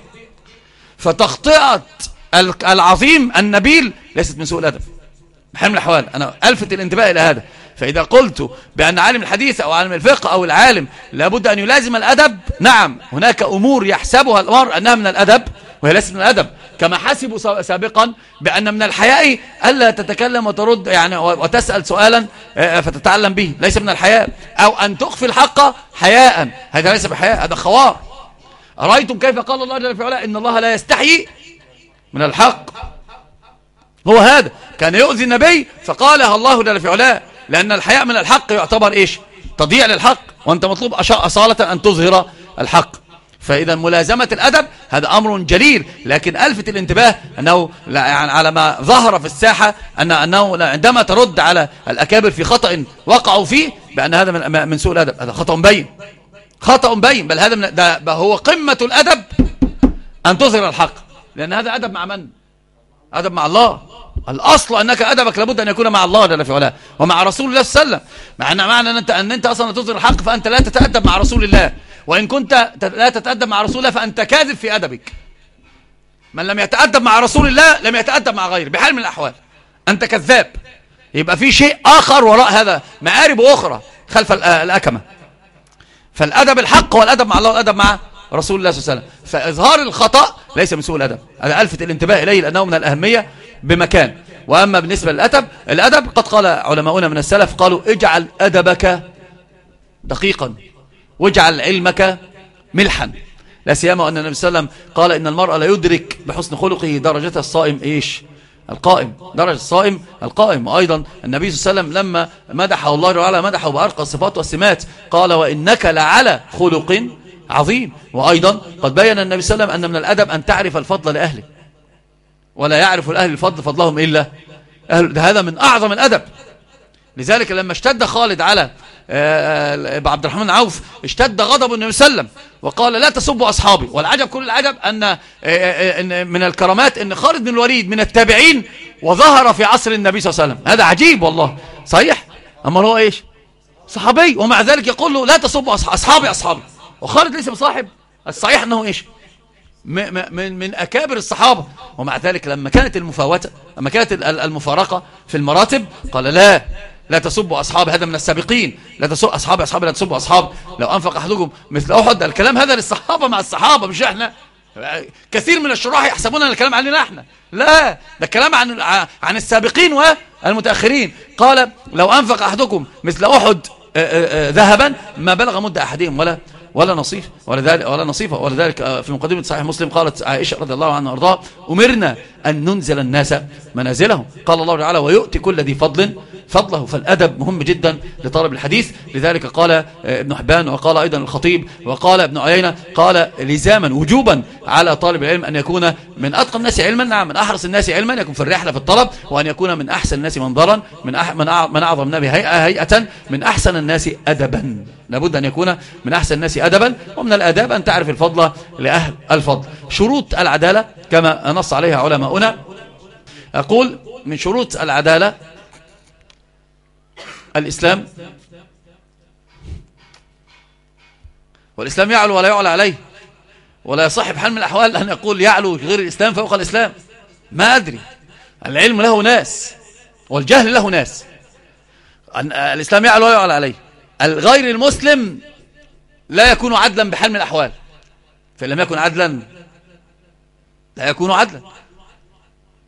فتخطئة العظيم النبيل ليست من سوء الأدب. من الأحوال. أنا ألفت الانتباه إلى هذا. فإذا قلت بأن عالم الحديث أو عالم الفقه أو العالم لابد أن يلازم الأدب نعم هناك أمور يحسبها الأمر أنها من الأدب. وهي ليست من الأدب. كما حسبوا سابقا بأن من الحياء ألا تتكلم وترد يعني وتسأل سؤالا آه، فتتعلم به. ليس من الحياء. أو أن تخفي الحق حياء. هذا ليس بحياء هذا خوار أرأيتم كيف قال الله جل وعلا إن الله لا يستحيي من الحق. هو هذا. كان يؤذي النبي فقالها الله جل وعلا لأن الحياء من الحق يعتبر إيش؟ تضيع للحق. وأنت مطلوب أصالة أن تظهر الحق. فإذا ملازمة الأدب هذا أمر جليل لكن ألفت الانتباه أنه يعني على ما ظهر في الساحة أن أنه عندما ترد على الأكابر في خطأ وقعوا فيه بأن هذا من, من سوء الأدب. هذا خطأ بين. خطأ بين. بل هذا من ده هو قمة الأدب أن تظهر الحق. لأن هذا أدب مع من؟ أدب مع الله. الأصل أنك أدبك لابد أن يكون مع الله جل في علاه ومع رسول الله صلى الله عليه وسلم. معنى معنى أن أنت, أن أنت أصلا تظهر الحق فأنت لا تتأدب مع رسول الله. وإن كنت لا تتأدب مع رسول الله فأنت كاذب في أدبك. من لم يتأدب مع رسول الله لم يتأدب مع غيره. بحال من الأحوال. أنت كذاب. يبقى في شيء آخر وراء هذا مآرب أخرى خلف الأكمة. فالأدب الحق هو الأدب مع الله والأدب مع رسول الله صلى الله عليه وسلم. فإظهار الخطأ ليس من سوء الأدب. هذا ألفت الانتباه إليه لأنه من الأهمية بمكان. وأما بالنسبة للأدب الأدب قد قال علماؤنا من السلف قالوا اجعل أدبك دقيقا واجعل علمك ملحا. لا سيما أن النبي صلى الله عليه وسلم قال إن المرأة لا يدرك بحسن خلقه درجة الصائم إيش؟ القائم. درجة الصائم القائم. وأيضا النبي صلى الله عليه وسلم لما مدحه الله تعالى مدحه بأرقى الصفات والسمات قال وإنك لعلى خلق عظيم. وأيضا قد بين النبي صلى الله عليه وسلم أن من الأدب أن تعرف الفضل لأهله ولا يعرف الأهل الفضل فضلهم إلا أهل. هذا من أعظم الأدب. لذلك لما اشتد خالد على آه، آه، عبد الرحمن عوف اشتد غضب النبي صلى الله عليه وسلم وقال لا تسبوا أصحابي. والعجب كل العجب آه، أن من الكرامات أن خالد بن الوليد من التابعين وظهر في عصر النبي صلى الله عليه وسلم. هذا عجيب والله. صحيح؟ أما هو إيش؟ صحابي. ومع ذلك يقول له لا تسبوا أصحابي أصحابي. وخالد ليس بصاحب. الصحيح أنه إيش؟ من من أكابر الصحابة. ومع ذلك لما كانت المفاوتة لما كانت المفارقة في المراتب قال لا لا تسبوا أصحاب هذا من السابقين لا تسبوا أصحاب أصحاب لا تسبوا أصحاب. لو أنفق أحدكم مثل أحد الكلام هذا للصحابة مع الصحابة مش إحنا. كثير من الشراح يحسبون أن الكلام عننا إحنا. لا ده الكلام عن عن السابقين والمتأخرين. قال لو أنفق أحدكم مثل أحد ذهبا ما بلغ مد أحدهم ولا ولا نصيف ولا ذلك ولا نصيفة. ولذلك آه، في مقدمة صحيح مسلم قالت عائشة رضي الله عنها وأرضاها أمرنا أن ننزل الناس منازلهم. قال الله تعالى ويؤتي كل ذي فضل فضله فالأدب مهم جدا لطالب الحديث. لذلك قال آه، ابن حبان وقال أيضا الخطيب وقال ابن عيينة قال لزاما وجوبا على طالب العلم أن يكون من أتقى الناس علما نعم من أحرص الناس علما يكون في الرحلة في الطلب وأن يكون من أحسن الناس منظرا من من أعظم النبي هيئة, من أحسن الناس أدبا. لابد أن يكون من أحسن الناس أدبا ومن الأداب أن تعرف الفضل لأهل الفضل. شروط العدالة كما نص عليها علماؤنا. أقول من شروط العدالة الإسلام. والإسلام يعلو ولا يعلى عليه. ولا يصحب حال من الأحوال أن يقول يعلو غير الإسلام فوق الإسلام. ما أدري. العلم له ناس. والجهل له ناس. الإسلام يعلو ولا يعلى عليه. الغير المسلم لا يكون عدلا بحال من الأحوال. فإن لم يكن عدلا لا يكون عدلا.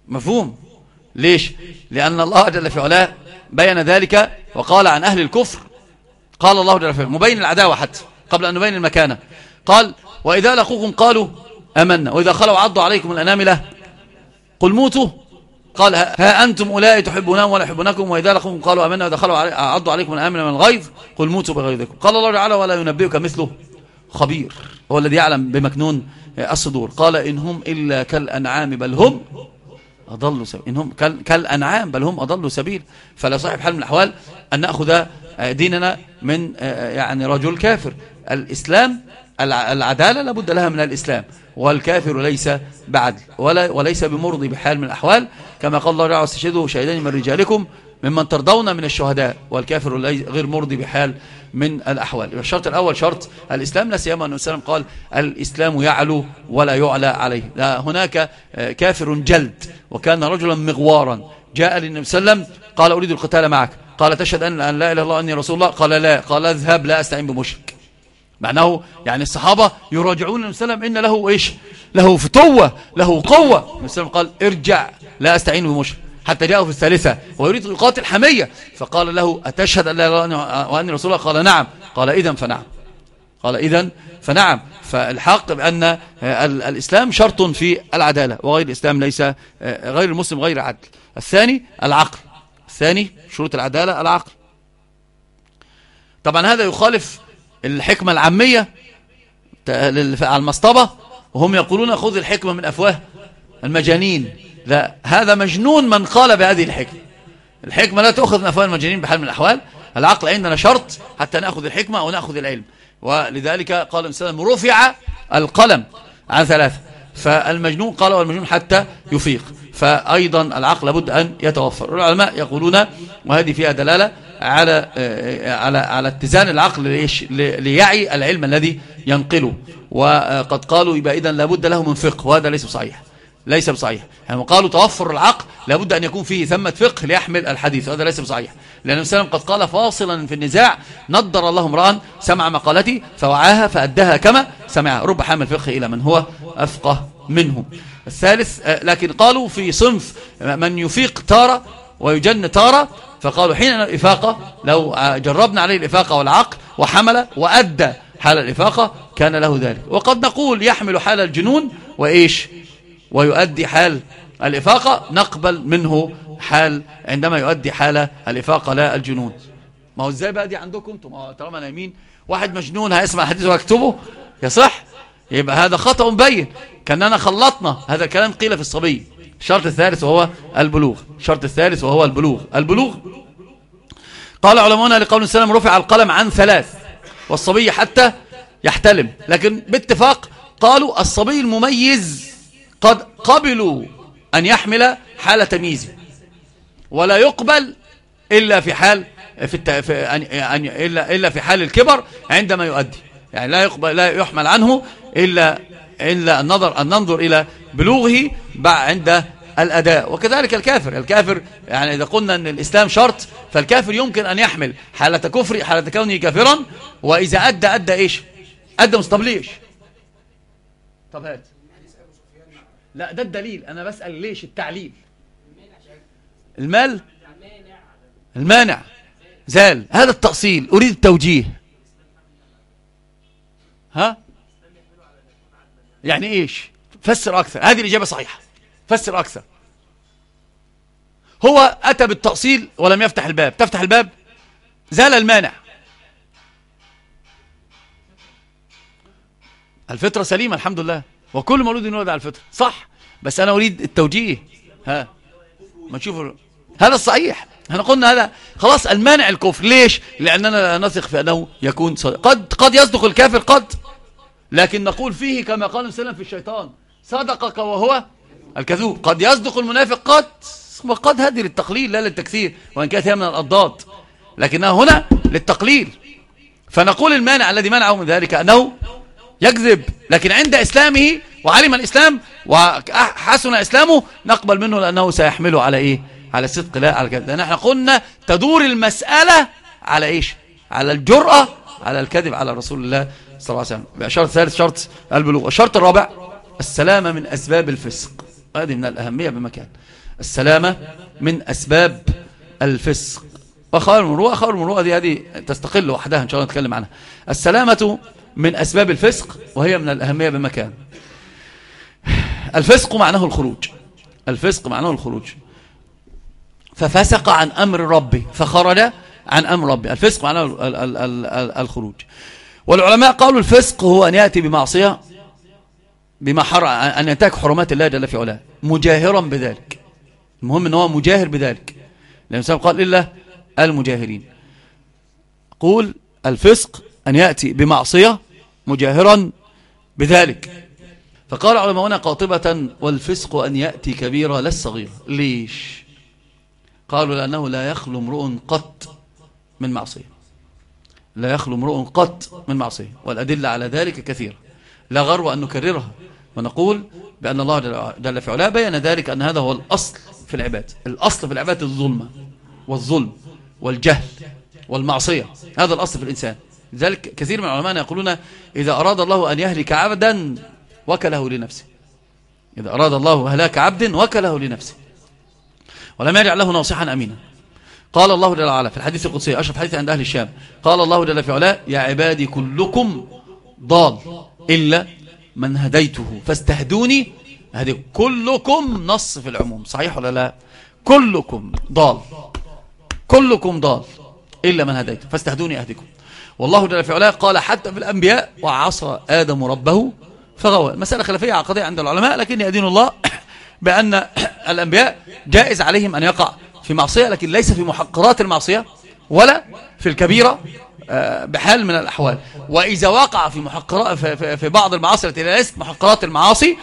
مفهوم؟ ليش؟ لأن الله جل في علاه بين ذلك وقال عن أهل الكفر. قال الله جل في مبين العداوة حتى قبل أن نبين المكانة. قال وإذا لقوكم قالوا أمنا وإذا خلوا عضوا عليكم الأناملة قل موتوا. قال ها أنتم أولئك تحبونهم ولا يحبونكم وإذا لقوكم قالوا أمنا وإذا خلوا عضوا عليكم الأناملة من الغيظ قل موتوا بغيظكم. قال الله تعالى ولا ينبئك مثله خبير. هو الذي يعلم بمكنون الصدور. قال إن هم إلا كالأنعام بل هم أضلوا سبيل. إنهم كالأنعام بل هم أضلوا سبيل. فلا صاحب حال من الأحوال أن نأخذ ديننا من يعني رجل كافر. الإسلام العدالة لابد لها من الإسلام والكافر ليس بعدل ولا وليس بمرضي بحال من الأحوال. كما قال الله تعالى استشهدوا شهدين من رجالكم ممن ترضون من الشهداء والكافر غير مرضي بحال من الأحوال. الشرط الأول شرط الإسلام لا سيما أنه السلام قال الإسلام يعلو ولا يعلى عليه. لا هناك آه، كافر جلد وكان رجلا مغوارا. جاء للنبي صلى الله عليه وسلم قال أريد القتال معك. قال تشهد أن لا إله إلا الله أني رسول الله؟ قال لا. قال اذهب لا أستعين بمشرك. معناه يعني الصحابة يراجعون النبي صلى الله عليه وسلم إن له إيش؟ له فتوة له قوة. النبي صلى الله عليه وسلم قال ارجع لا أستعين بمشرك. حتى جاءه في الثالثة ويريد يقاتل حمية. فقال له أتشهد أن لا رسول الله قال نعم. قال إذا فنعم. قال إذا فنعم. فالحق بأن الإسلام شرط في العدالة وغير الإسلام ليس غير المسلم غير عدل. الثاني العقل. الثاني شروط العدالة العقل. طبعا هذا يخالف الحكمة العامية على المصطبة وهم يقولون خذ الحكمة من أفواه المجانين. لا هذا مجنون من قال بهذه الحكمة. الحكمة لا تأخذ من أفواه المجانين بحال من الأحوال. العقل عندنا شرط حتى نأخذ الحكمة أو نأخذ العلم. ولذلك قال الإنسان رفع القلم عن ثلاثة. فالمجنون قال والمجنون حتى يفيق. فأيضا العقل لابد أن يتوفر. العلماء يقولون وهذه فيها دلالة على على على اتزان العقل ليعي العلم الذي ينقله. وقد قالوا يبقى إذن لابد له من فقه وهذا ليس صحيح. ليس بصحيح. يعني قالوا توفر العقل لابد أن يكون فيه ثمة فقه ليحمل الحديث وهذا ليس بصحيح. لأن النبي قد قال فاصلا في النزاع نضر الله امرأ سمع مقالتي فوعاها فأدها كما سمعها رب حامل فقه إلى من هو أفقه منه. الثالث آه، لكن قالوا في صنف من يفيق تارة ويجن تارة فقالوا حين الإفاقة لو جربنا عليه الإفاقة والعقل وحمل وأدى حال الإفاقة كان له ذلك. وقد نقول يحمل حال الجنون وإيش؟ ويؤدي حال الإفاقة نقبل منه حال عندما يؤدي حال الإفاقة لا الجنون. ما هو إزاي بقى دي عندكم؟ أنتم طالما نايمين واحد مجنون هيسمع الحديث ويكتبه يصح يبقى هذا خطأ مبين كأننا خلطنا هذا الكلام قيل في الصبي. الشرط الثالث وهو البلوغ. الشرط الثالث وهو البلوغ. البلوغ. قال علماؤنا لقول السلام رفع القلم عن ثلاث. والصبي حتى يحتلم. لكن باتفاق قالوا الصبي المميز. قد قبلوا أن يحمل حال تمييزه. ولا يقبل إلا في حال في, الت... في أن... إلا... إلا في حال الكبر عندما يؤدي. يعني لا يقبل لا يحمل عنه إلا إلا النظر أن ننظر إلى بلوغه عند الأداء. وكذلك الكافر الكافر يعني إذا قلنا أن الإسلام شرط فالكافر يمكن أن يحمل حالة كفر حالة كونه كافرا وإذا أدى أدى إيش؟ أدى مستبليش. طب هات. لا ده الدليل. أنا بسأل ليش التعليل؟ المال؟ المانع. زال. هذا التأصيل. أريد التوجيه. ها؟ يعني إيش؟ فسر أكثر. هذه الإجابة صحيحة. فسر أكثر. هو أتى بالتأصيل ولم يفتح الباب. تفتح الباب؟ زال المانع. الفطرة سليمة الحمد لله. وكل مولود يولد على الفطرة صح. بس أنا أريد التوجيه. ها. ما تشوفوا هذا الصحيح. إحنا قلنا هذا خلاص المانع الكفر. ليش؟ لأننا لا نثق في أنه يكون صدق. قد قد يصدق الكافر قد. لكن نقول فيه كما قال وسلم في الشيطان صدقك وهو الكذوب. قد يصدق المنافق قد وقد هذه للتقليل لا للتكثير وإن كانت هي من الأضداد. لكنها هنا للتقليل. فنقول المانع الذي منعه من ذلك أنه يكذب لكن عند إسلامه وعلم الإسلام وحسن إسلامه نقبل منه لأنه سيحمله على إيه؟ على الصدق لا على كذب لأن إحنا قلنا تدور المسألة على إيش؟ على الجرأة على الكذب على رسول الله صلى الله عليه وسلم. شرط ثالث شرط البلوغ. الشرط الرابع السلامة من أسباب الفسق. هذه من الأهمية بمكان. السلامة من أسباب الفسق. وخبر المروءة خبر المروءة دي هذه تستقل وحدها إن شاء الله نتكلم عنها. السلامة من أسباب الفسق وهي من الأهمية بمكان. الفسق معناه الخروج. الفسق معناه الخروج. ففسق عن أمر ربي فخرج عن أمر ربي. الفسق معناه الخروج. والعلماء قالوا الفسق هو أن يأتي بمعصية بما حر أن ينتهك حرمات الله جل في علاه. مجاهرا بذلك. المهم أنه مجاهر بذلك. لأن قال إلا المجاهرين. قول الفسق أن يأتي بمعصية مجاهرا بذلك. فقال علماؤنا قاطبة والفسق أن يأتي كبيرة لا الصغيرة ليش؟ قالوا لأنه لا يخلو امرؤ قط من معصية. لا يخلو امرؤ قط من معصية والأدلة على ذلك كثيرة. لا غرو أن نكررها. ونقول بأن الله جل في علاه بيان ذلك أن هذا هو الأصل في العباد. الأصل في العباد الظلمة والظلم والجهل والمعصية. هذا الأصل في الإنسان. لذلك كثير من العلماء يقولون إذا أراد الله أن يهلك عبدا وكله لنفسه. إذا أراد الله هلاك عبد وكله لنفسه. ولم يجعل له ناصحا أمينا. قال الله جل وعلا في الحديث القدسي أشرف حديث عند أهل الشام. قال الله جل في يا عبادي كلكم ضال إلا من هديته فاستهدوني. هذه كلكم نص في العموم صحيح ولا لا؟ كلكم ضال كلكم ضال إلا من هديته فاستهدوني أهدكم والله جل في علاه قال حتى في الأنبياء وعصى آدم ربه فغوى. المسألة خلافية عقدية عند العلماء لكن يدين الله بأن الأنبياء جائز عليهم أن يقع في معصية لكن ليس في محقرات المعصية ولا في الكبيرة آه، بحال من الأحوال. وإذا وقع في محقرات في بعض المعاصي التي ليست محقرات المعاصي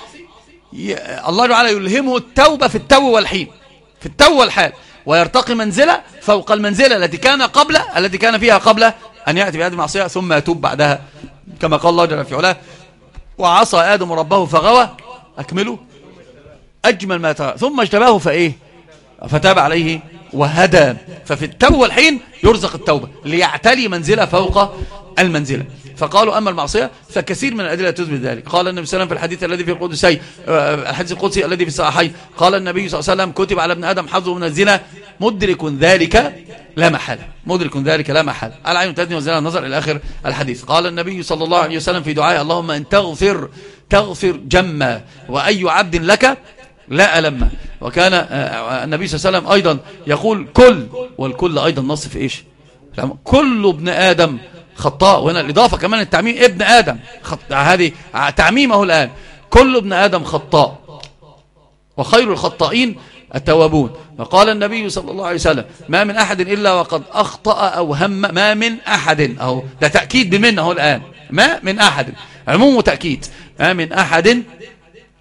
الله تعالى يلهمه التوبة في التو والحين في التو والحال ويرتقي منزلة فوق المنزلة التي كان قبل التي كان فيها قبل أن يأتي بهذه المعصية ثم يتوب بعدها كما قال الله جل في علاه وعصى آدم ربه فغوى أكمله أجمل ما ترى. ثم اجتباه فإيه؟ فتاب عليه وهدى. ففي التوبة والحين يرزق التوبة ليعتلي منزلة فوق المنزلة. فقالوا أما المعصية فكثير من الأدلة تثبت ذلك. قال النبي صلى الله عليه وسلم في الحديث الذي في القدسي آه، الحديث القدسي الذي في الصحيحين قال النبي صلى الله عليه وسلم كتب على ابن آدم حظه من الزنا مدرك ذلك لا محل مدرك ذلك لا محل العين تدني وزنا النظر إلى آخر الحديث. قال النبي صلى الله عليه وسلم في دعائه اللهم أن تغفر تغفر جما وأي عبد لك لا ألم. وكان آه، آه، النبي صلى الله عليه وسلم أيضا يقول كل والكل أيضا نص في إيش؟ كل ابن آدم خطاء. وهنا الإضافة كمان التعميم ابن آدم هذه تعميمه الآن. كل ابن آدم خطاء. وخير الخطائين التوابون. وقال النبي صلى الله عليه وسلم ما من أحد إلا وقد أخطأ أو هم ما من أحد. أو ده تأكيد بمنه الآن. ما من أحد. عموم تأكيد. ما من أحد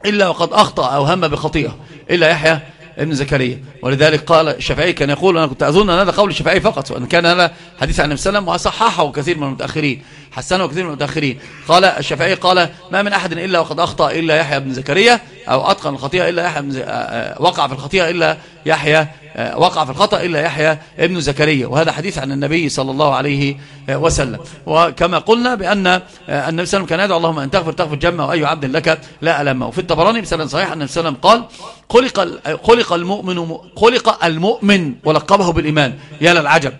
إلا وقد أخطأ أو هم بخطيئة. إلا يحيى ابن زكريا. ولذلك قال الشافعي كان يقول أنا كنت أظن أن هذا قول الشافعي فقط وأن كان هذا حديث عن النبي صلى الله عليه وسلم وصححه كثير من المتأخرين حسنه كثير من المتأخرين. قال الشافعي قال ما من أحد إلا وقد أخطأ إلا يحيى بن زكريا أو أتقن الخطيئة إلا يحيى بن آه، آه، وقع في الخطيئة إلا يحيى وقع في الخطأ إلا يحيى ابن زكريا. وهذا حديث عن النبي صلى الله عليه وسلم. وكما قلنا بأن النبي صلى الله عليه وسلم كان يدعو اللهم أن تغفر تغفر جمع وأي عبد لك لا ألمه وفي الطبراني بسنة صحيح أن النبي صلى الله عليه وسلم قال خلق, خلق المؤمن خلق المؤمن ولقبه بالإيمان. يا للعجب.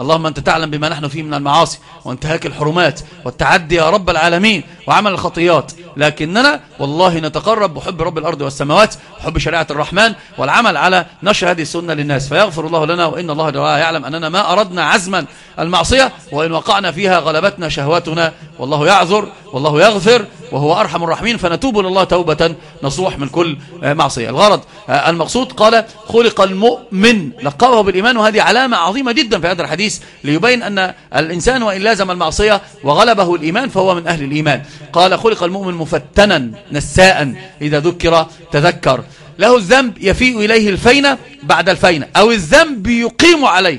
اللهم أنت تعلم بما نحن فيه من المعاصي وانتهاك الحرمات والتعدي يا رب العالمين وعمل الخطيات. لكننا والله نتقرب بحب رب الأرض والسماوات وحب شريعة الرحمن والعمل على نشر هذه السنة للناس. فيغفر الله لنا وإن الله جل يعلم أننا ما أردنا عزما المعصية وإن وقعنا فيها غلبتنا شهواتنا. والله يعذر والله يغفر وهو أرحم الراحمين. فنتوب لله توبة نصوح من كل معصية. الغرض المقصود قال خلق المؤمن. لقبه بالإيمان وهذه علامة عظيمة جدا في هذا الحديث ليبين أن الإنسان وإن لازم المعصية وغلبه الإيمان فهو من أهل الإيمان. قال خلق المؤمن مفتنا نساء إذا ذكر تذكر. له الذنب يفيء إليه الفينة بعد الفينة أو الذنب يقيم عليه.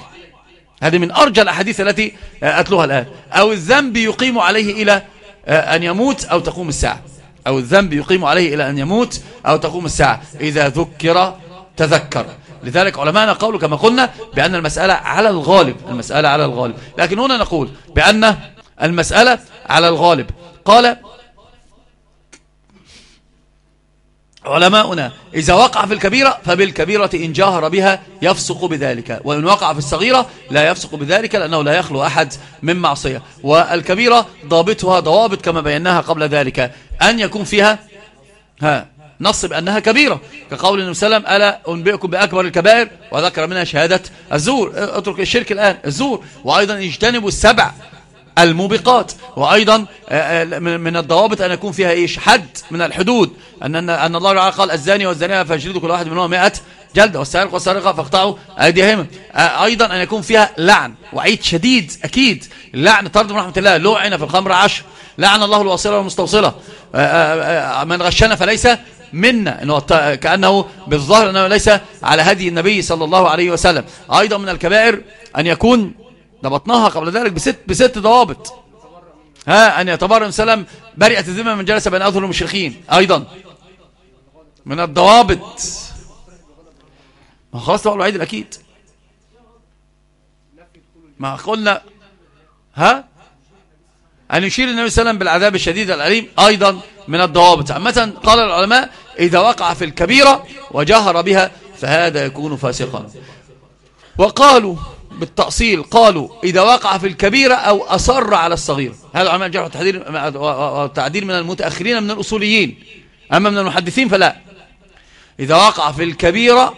هذه من أرجى الأحاديث التي أتلوها الآن. أو الذنب يقيم عليه إلى أن يموت أو تقوم الساعة. أو الذنب يقيم عليه إلى أن يموت أو تقوم الساعة إذا ذكر تذكر. لذلك علماءنا قولوا كما قلنا بأن المسألة على الغالب المسألة على الغالب. لكن هنا نقول بأن المسألة على الغالب. قال علماؤنا إذا وقع في الكبيرة فبالكبيرة إن جاهر بها يفسق بذلك. وإن وقع في الصغيرة لا يفسق بذلك لأنه لا يخلو أحد من معصية. والكبيرة ضابطها ضوابط كما بيناها قبل ذلك. أن يكون فيها ها نص بأنها كبيرة. كقول النبي صلى الله عليه وسلم ألا أنبئكم بأكبر الكبائر وذكر منها شهادة الزور. اترك الشرك الآن الزور. وأيضا يجتنبوا السبع. الموبقات. وأيضا آه، آه، من الضوابط أن يكون فيها إيش؟ حد من الحدود. أن, أن الله تعالى قال الزاني والزانية فاجلدوا كل واحد منهم 100 جلدة والسارق والسارقة فاقطعوا أيديهم. آه، أيضا أن يكون فيها لعن وعيد شديد أكيد. اللعن طرد من رحمة الله لعن في الخمر عشر. لعن الله الواصلة والمستوصلة. من غشنا فليس منا. إنه كأنه بالظاهر أنه ليس على هدي النبي صلى الله عليه وسلم. أيضا من الكبائر أن يكون ضبطناها قبل ذلك بست, بست ضوابط. ها أن يتبرم سلم برئة الذمة من جلس بين أظهر المشركين. أيضا. من الضوابط. ما خلاص تبقى الوعيد الأكيد. ما قلنا. ها؟ أن يشير النبي صلى الله عليه وسلم بالعذاب الشديد الأليم. أيضا من الضوابط. عامة قال العلماء إذا وقع في الكبيرة وجهر بها فهذا يكون فاسقا. وقالوا بالتأصيل قالوا إذا وقع في الكبيرة أو أصر على الصغيرة. هذا علماء الجرح والتعديل من المتأخرين من الأصوليين. أما من المحدثين فلا. إذا وقع في الكبيرة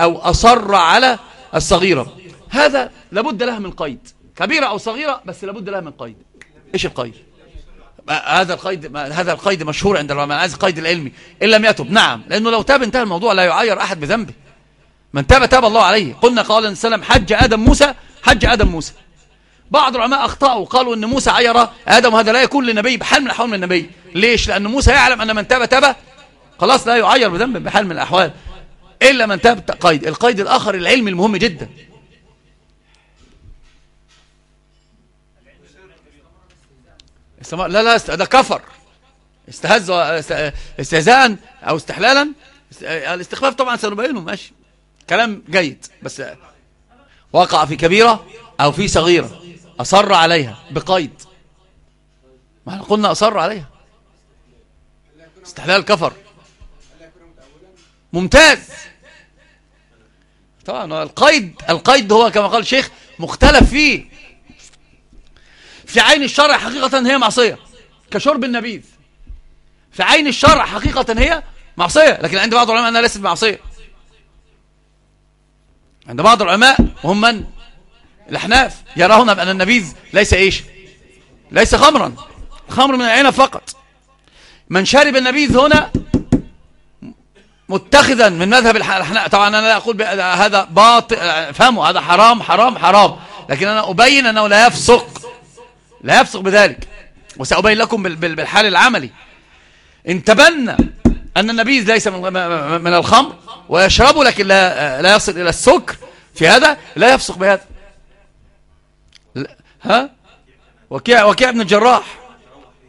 أو أصر على الصغيرة. هذا لابد لها من قيد. كبيرة أو صغيرة بس لابد لها من قيد. إيش القيد؟ هذا القيد هذا القيد مشهور عند العلماء. عايز القيد العلمي. إن لم يتب. نعم. لأنه لو تاب انتهى الموضوع لا يعير أحد بذنبه. من تاب تاب الله عليه. قلنا قال السلام حج آدم موسى حج آدم موسى. بعض العلماء أخطأوا وقالوا أن موسى عير. آدم وهذا لا يكون للنبي بحال من الأحوال من النبي. ليش؟ لأن موسى يعلم أن من تاب تاب خلاص لا يعير بذنب بحال من الأحوال. إلا من تاب قيد. القيد الآخر العلمي المهم جدا. لا لا ده كفر. استهز استهزاء أو استحلالا. الاستخفاف طبعا سنبينه ماشي. كلام جيد بس وقع في كبيرة أو في صغيرة. أصر عليها بقيد. ما إحنا قلنا أصر عليها. استحلال كفر. ممتاز. طبعا القيد القيد هو كما قال الشيخ مختلف فيه. في عين الشرع حقيقة هي معصية كشرب النبيذ. في عين الشرع حقيقة هي معصية لكن عند بعض العلماء أنها ليست معصية. عند بعض العلماء وهم من؟ الأحناف. يرون بأن النبيذ ليس إيش؟ ليس خمرا. خمر من العنب فقط. من شرب النبيذ هنا متخذا من مذهب الحناء طبعا أنا لا أقول هذا باطل فهموا هذا حرام حرام حرام. لكن أنا أبين أنه لا يفسق. لا يفسق بذلك. وسأبين لكم بالحال العملي. ان تبنى أن النبيذ ليس من الخمر ويشربه لكن لا, لا يصل إلى السكر في هذا لا يفسق بهذا. ها؟ وكيع, وكيع ابن الجراح.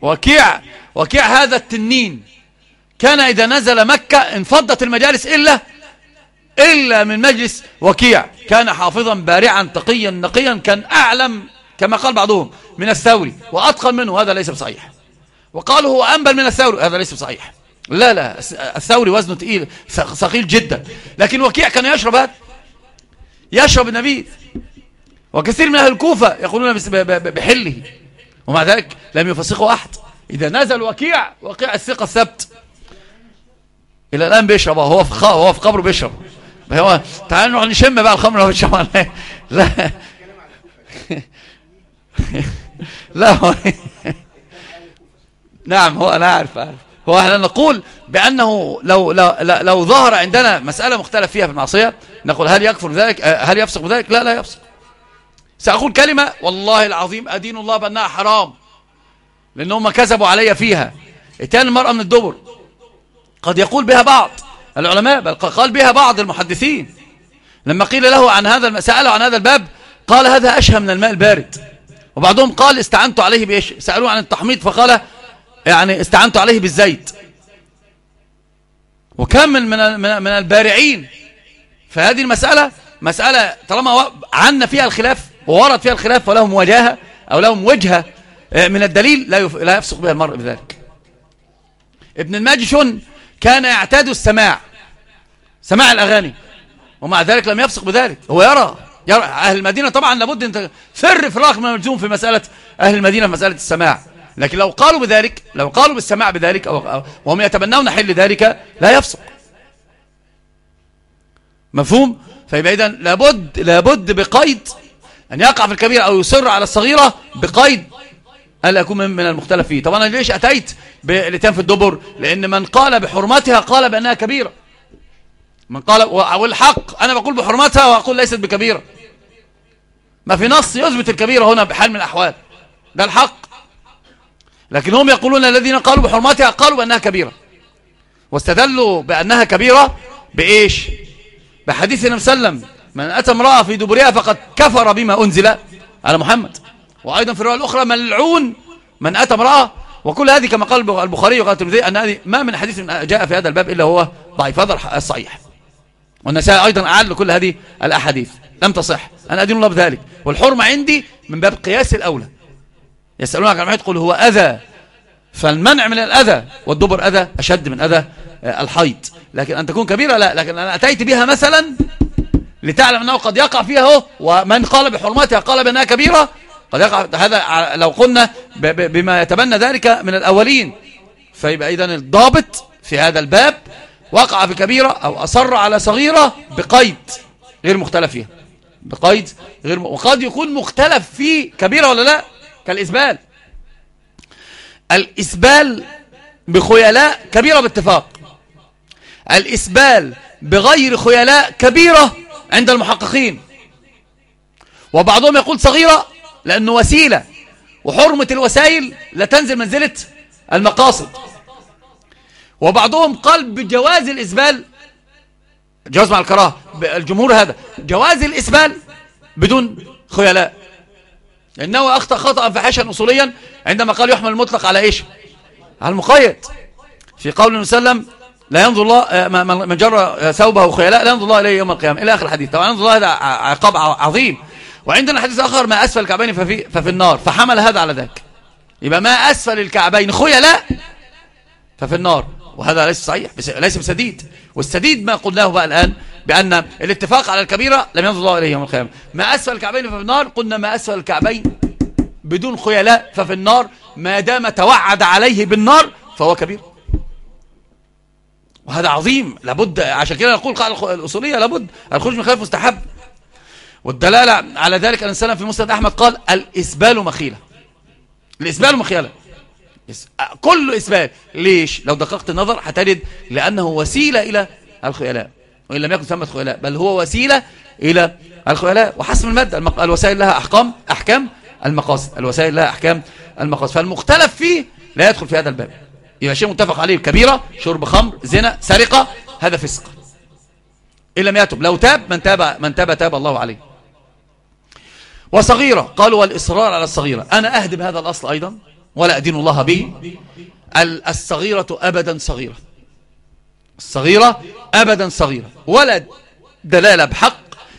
وكيع, وكيع هذا التنين. كان إذا نزل مكة انفضت المجالس إلا إلا من مجلس وكيع. كان حافظا بارعا تقيا نقيا كان أعلم كما قال بعضهم من الثوري وأتقن منه. هذا ليس بصحيح. وقالوا هو أنبل من الثوري. هذا ليس بصحيح. لا لا الثوري وزنه تقيل ثقيل جدا. لكن وكيع كان يشرب هذا يشرب النبيذ وكثير من أهل الكوفة يقولون بحله. ومع ذلك لم يفسقه أحد. إذا نزل وكيع وكيع الثقة الثبت. إلى الآن بيشرب هو في هو في قبره بيشرب. هو تعال نروح نشم بقى الخمر لو بيشرب. لا. لا. هو نعم هو أنا أعرف أعرف هو إحنا نقول بأنه لو, لو, لو ظهر عندنا مسألة مختلف فيها في المعصية نقول هل يكفر ذلك؟ هل يفسق بذلك لا لا يفسق. سأقول كلمة والله العظيم أدين الله بأنها حرام لأنهم كذبوا علي فيها. اتيان المرأة من الدبر قد يقول بها بعض العلماء بل قال بها بعض المحدثين. لما قيل له عن هذا سأله عن هذا الباب قال هذا أشهى من الماء البارد. وبعضهم قال استعنت عليه بإيش؟ سألوه عن التحميض فقال يعني استعنت عليه بالزيت. وكم من من البارعين. فهذه المسألة مسألة طالما عنا فيها الخلاف وورد فيها الخلاف ولهم وجاهة أو لهم وجهة آه، من الدليل لا لا يفسق بها المرء بذلك. ابن الماجشون كان يعتاد السماع سماع الأغاني ومع ذلك لم يفسق بذلك. هو يرى, يرى أهل المدينة طبعا لابد أن فر فراغ من الملزوم في مسألة أهل المدينة في مسألة السماع. لكن لو قالوا بذلك لو قالوا بالسماع بذلك أو وهم يتبنون حل ذلك لا يفسق. مفهوم؟ فيبقى إذن لابد لابد بقيد أن يقع في الكبيرة أو يصر على الصغيرة بقيد ألا يكون من المختلف فيه طبعا ليش أتيت بالاتيان في الدبر؟ لأن من قال بحرمتها قال بأنها كبيرة. من قال والحق أنا بقول بحرمتها وأقول ليست بكبيرة. ما في نص يثبت الكبيرة هنا بحال من الأحوال. ده الحق. لكن هم يقولون الذين قالوا بحرمتها قالوا بأنها كبيرة. واستدلوا بأنها كبيرة بإيش؟ بحديث النبي صلى الله عليه وسلم. من أتى امرأة في دبرها فقد كفر بما أنزل على محمد. وأيضا في الرواية الأخرى ملعون من أتى امرأة. وكل هذه كما قال البخاري وقال الترمذي أن هذه ما من حديث جاء في هذا الباب إلا هو ضعيف. هذا الصحيح. والنساء أيضا أعل كل هذه الأحاديث. لم تصح. أنا أدين الله بذلك. والحرمة عندي من باب قياس الأولى. يسألونك عن تقول هو أذى. فالمنع من الأذى والدبر أذى أشد من أذى آه، الحيض. لكن أن تكون كبيرة لا لكن أنا أتيت بها مثلا لتعلم أنه قد يقع فيها ومن قال بحرمتها قال بأنها كبيرة قد يقع. هذا لو قلنا بما يتبنى ذلك من الأولين فيبقى إذن الضابط في هذا الباب وقع في كبيرة أو أصر على صغيرة بقيد غير مختلف فيها. بقيد غير م... وقد يكون مختلف في كبيرة ولا لا؟ كالإسبال. الإسبال بخيلاء كبيرة باتفاق. الإسبال بغير خيلاء كبيرة عند المحققين. وبعضهم يقول صغيرة لأنه وسيلة وحرمة الوسائل لا تنزل منزلة المقاصد. وبعضهم قال بجواز الإسبال جواز مع الكراهة الجمهور هذا جواز الإسبال بدون خيلاء. إنه أخطأ خطأ فحاشا أصوليا عندما قال يحمل المطلق على إيش؟ على المقيد في قول وسلم لا ينظر الله آه، من جر ثوبه خيلاء لا ينظر الله إليه يوم القيامة. إلى آخر الحديث. طبعا ينظر الله هذا عقاب عظيم. وعندنا حديث آخر ما أسفل الكعبين ففي, ففي النار. فحمل هذا على ذاك. يبقى ما أسفل الكعبين خيلاء ففي النار. وهذا ليس صحيح ليس بسديد. والسديد ما قلناه بقى الآن بأن الاتفاق على الكبيرة لم ينظر الله إليه يوم القيامة. ما أسفل الكعبين ففي النار قلنا ما أسفل الكعبين بدون خيلاء ففي النار ما دام توعد عليه بالنار فهو كبير. وهذا عظيم لابد عشان كده نقول قاعدة الأصولية لابد الخروج من خلاف مستحب. والدلالة على ذلك أن السلام في مسند أحمد قال الإسبال مخيلة. الإسبال مخيلة. كل إسبال. ليش؟ لو دققت النظر هتجد لأنه وسيلة إلى الخيلاء. وإن لم يكن ثمة خيلاء بل هو وسيلة إلى الخيلاء وحسم المادة الوسائل لها أحكام أحكام المقاصد الوسائل لها أحكام المقاصد. فالمختلف فيه لا يدخل في هذا الباب. يبقى شيء متفق عليه كبيرة شرب خمر زنا سرقة هذا فسق. إن لم يتب لو تاب من تاب من تاب تاب الله عليه. وصغيرة قالوا والإصرار على الصغيرة. أنا أهدم هذا الأصل أيضا ولا أدين الله به الصغيرة أبدا صغيرة. الصغيرة أبدا صغيرة. ولا دلالة بحق.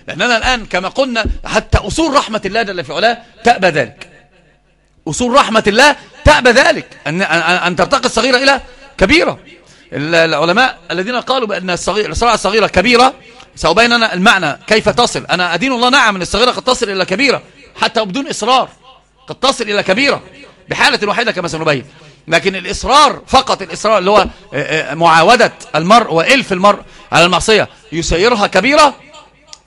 لأننا الآن كما قلنا حتى أصول رحمة الله جل في علاه تأبى ذلك. أصول رحمة الله تأبى ذلك. أن, أن ترتقي الصغيرة إلى كبيرة. العلماء الذين قالوا بأن الصغيرة الصغيرة كبيرة سأبين أنا المعنى كيف تصل. أنا أدين الله نعم أن الصغيرة قد تصل إلى كبيرة حتى بدون إصرار قد تصل إلى كبيرة. بحالة واحدة كما سنبين. لكن الإصرار فقط الإصرار اللي هو معاودة المرء وإلف المرء على المعصية يسيرها كبيرة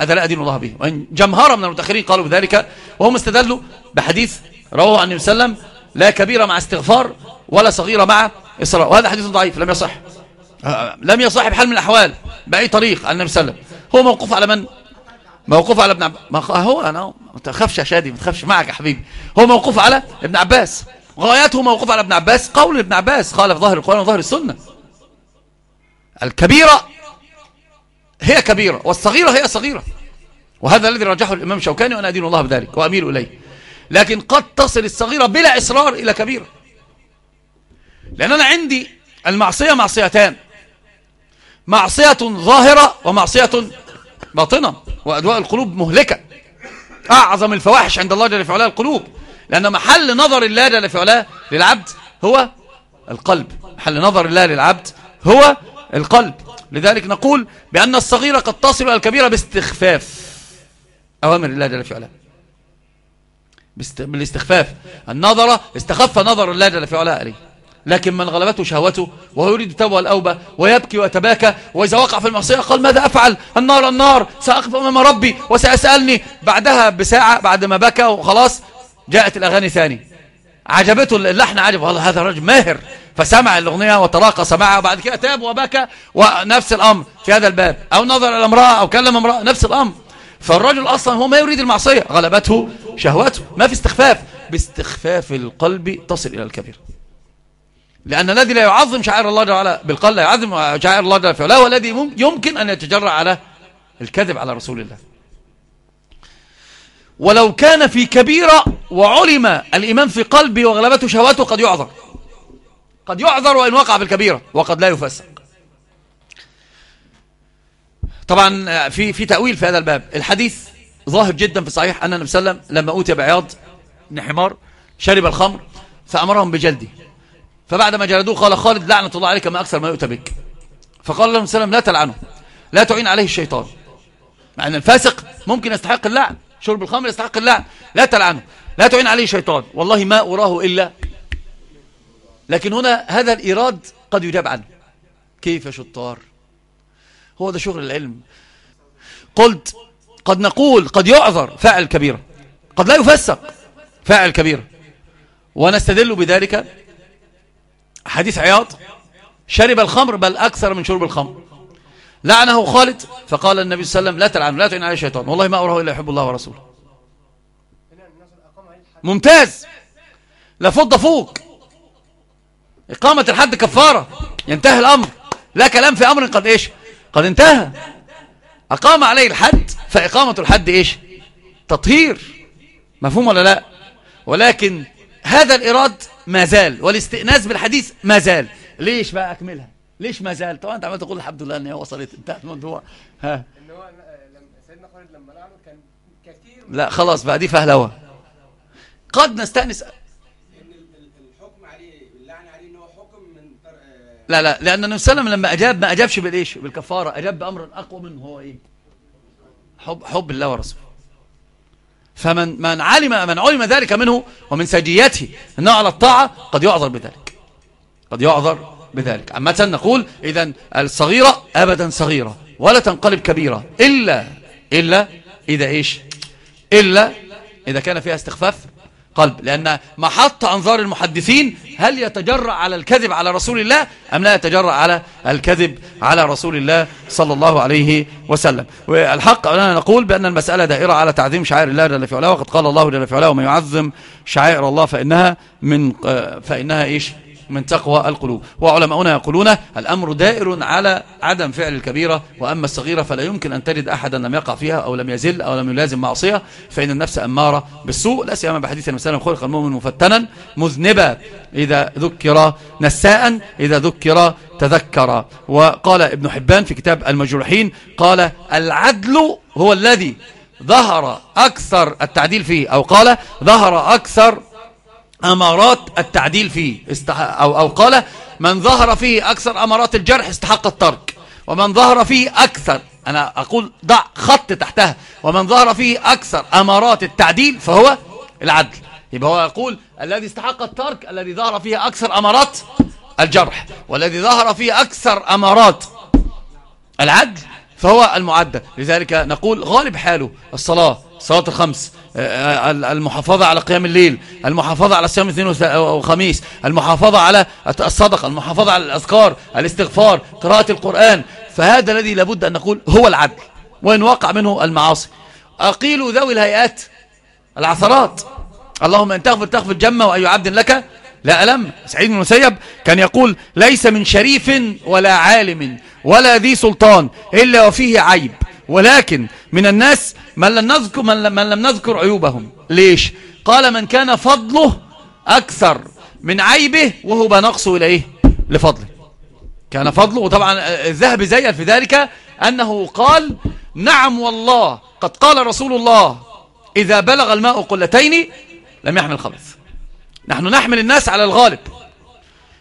هذا لا أدين الله به. وإن جمهرة من المتأخرين قالوا بذلك وهم استدلوا بحديث رواه عن النبي صلى الله عليه وسلم لا كبيرة مع استغفار ولا صغيرة مع إصرار. وهذا حديث ضعيف لم يصح. لم يصح بحال من الأحوال بأي طريق عن النبي صلى الله عليه وسلم. هو موقوف على من؟ موقوف على ابن عباس هو أنا ما تخافش يا شادي ما تخافش معك يا حبيبي. هو موقوف على ابن عباس. غايته موقوف على ابن عباس قول ابن عباس قال في ظاهر القرآن وظاهر السنة. الكبيرة هي كبيرة والصغيرة هي صغيرة. وهذا الذي رجحه الإمام شوكاني وأنا أدين الله بذلك وأميل إليه. لكن قد تصل الصغيرة بلا إصرار إلى كبيرة. لأن أنا عندي المعصية معصيتان. معصية ظاهرة ومعصية باطنة وأدواء القلوب مهلكة. أعظم الفواحش عند الله جل في علاه القلوب. لأن محل نظر الله جل في علاه للعبد هو القلب. محل نظر الله للعبد هو القلب. لذلك نقول بأن الصغيرة قد تصل إلى الكبيرة باستخفاف. أوامر الله جل في علاه. بالاستخفاف. النظرة استخف نظر الله جل في علاه عليه. لكن من غلبته شهوته وهو يريد التوبة والأوبة ويبكي ويتباكى وإذا وقع في المعصية قال ماذا أفعل؟ النار النار سأقف أمام ربي وسيسألني بعدها بساعة بعد ما بكى وخلاص جاءت الأغاني ثاني. عجبته اللحن عجب. والله هذا رجل ماهر. فسمع الأغنية وتراقص معها وبعد كده تاب وبكى ونفس الأمر في هذا الباب. أو نظر إلى امرأة أو كلم امرأة. نفس الأمر. فالرجل أصلا هو ما يريد المعصية. غلبته شهوته. ما في استخفاف. باستخفاف القلب تصل إلى الكبير. لأن الذي لا يعظم شعائر الله جل بالقلب لا يعظم شعائر الله جل وعلا. هو الذي يمكن أن يتجرع على الكذب على رسول الله. ولو كان في كبيرة وعلم الإيمان في قلبه وغلبته شهواته قد يعذر. قد يعذر وإن وقع في الكبيرة وقد لا يفسق. طبعا في في تأويل في هذا الباب. الحديث ظاهر جدا في صحيح أن النبي صلى الله عليه وسلم لما أوتي بعياض بن حمار شرب الخمر فأمرهم بجلده. فبعد ما جلدوه قال خالد لعنة الله عليك ما أكثر ما يؤتى بك. فقال الله عليه لا تلعنه لا تعين عليه الشيطان. مع أن الفاسق ممكن يستحق اللعن. شرب الخمر يستحق اللعن. لا تلعنه. لا تعين عليه شيطان. والله ما أراه إلا. لكن هنا هذا الإيراد قد يجاب عنه. كيف يا شطار؟ هو ده شغل العلم. قلت قد نقول قد يعذر فاعل كبيرة قد لا يفسق فاعل كبيرة ونستدل بذلك حديث عياض. شرب الخمر بل أكثر من شرب الخمر. لعنه خالد فقال النبي صلى الله عليه وسلم لا تلعن لا تعين عليه الشيطان. والله ما أراه إلا يحب الله ورسوله. ممتاز. لفض فوق. إقامة الحد كفارة. ينتهي الأمر. لا كلام في أمر قد إيش؟ قد انتهى. أقام عليه الحد فإقامة الحد إيش؟ تطهير. مفهوم ولا لا؟ ولكن هذا الإراد ما زال والاستئناس بالحديث ما زال. ليش بقى أكملها؟ ليش ما زال؟ طبعا أنت عمال تقول الحمد لله أن هي وصلت انتهت الموضوع ها. إن هو سيدنا خالد لما لعنه كان كثير لا خلاص بقى دي فهلوة. قد نستأنس. لا لا لأن النبي صلى الله عليه وسلم لما أجاب ما أجابش بالإيش بالكفارة. أجاب بأمر أقوى منه هو إيه؟ حب, حب الله ورسوله. فمن من علم من علم ذلك منه ومن سجيته أنه على الطاعة قد يعذر بذلك. قد يعذر بذلك. عامة نقول إذا الصغيرة أبدا صغيرة ولا تنقلب كبيرة إلا إلا إذا إيش؟ إلا إذا كان فيها استخفاف قلب. لأن محط أنظار المحدثين هل يتجرأ على الكذب على رسول الله أم لا يتجرأ على الكذب على رسول الله صلى الله عليه وسلم؟ والحق أننا نقول بأن المسألة دائرة على تعظيم شعائر الله جل في علاه. وقد قال الله جل في علاه ومن يعظم شعائر الله فإنها من فإنها إيش؟ من تقوى القلوب. وعلماؤنا يقولون الأمر دائر على عدم فعل الكبيرة وأما الصغيرة فلا يمكن أن تجد أحدا لم يقع فيها أو لم يزل أو لم يلازم معصية فإن النفس أمارة بالسوء لا سيما بحديث المسلم خلق المؤمن مفتنا مذنبا إذا ذكر نساء إذا ذكر تذكر. وقال ابن حبان في كتاب المجروحين قال العدل هو الذي ظهر أكثر التعديل فيه أو قال ظهر أكثر أمارات التعديل فيه. أو, أو قال من ظهر فيه أكثر أمارات الجرح استحق الترك. ومن ظهر فيه أكثر أنا أقول ضع خط تحتها. ومن ظهر فيه أكثر أمارات التعديل فهو العدل. يبقى هو يقول الذي استحق الترك الذي ظهر فيه أكثر أمارات الجرح. والذي ظهر فيه أكثر أمارات العدل فهو المعدل. لذلك نقول غالب حاله الصلاة صلاة الخمس. آه، المحافظة على قيام الليل المحافظة على صيام الاثنين وخميس المحافظة على الصدقة المحافظة على الأذكار الاستغفار قراءة القرآن. فهذا الذي لابد أن نقول هو العدل وإن وقع منه المعاصي. أقيل ذوي الهيئات العثرات. اللهم أن تغفر تغفر جمة وأي عبد لك لا ألم. سعيد بن المسيب كان يقول ليس من شريف ولا عالم ولا ذي سلطان إلا وفيه عيب. ولكن من الناس من لم نذكر, من من لم نذكر عيوبهم. ليش؟ قال من كان فضله أكثر من عيبه وهو بنقصه إلى إيه؟ لفضله. كان فضله وطبعا الذهب زيل في ذلك أنه قال نعم والله قد قال رسول الله إذا بلغ الماء قلتين لم يحمل خبث نحن نحمل الناس على الغالب.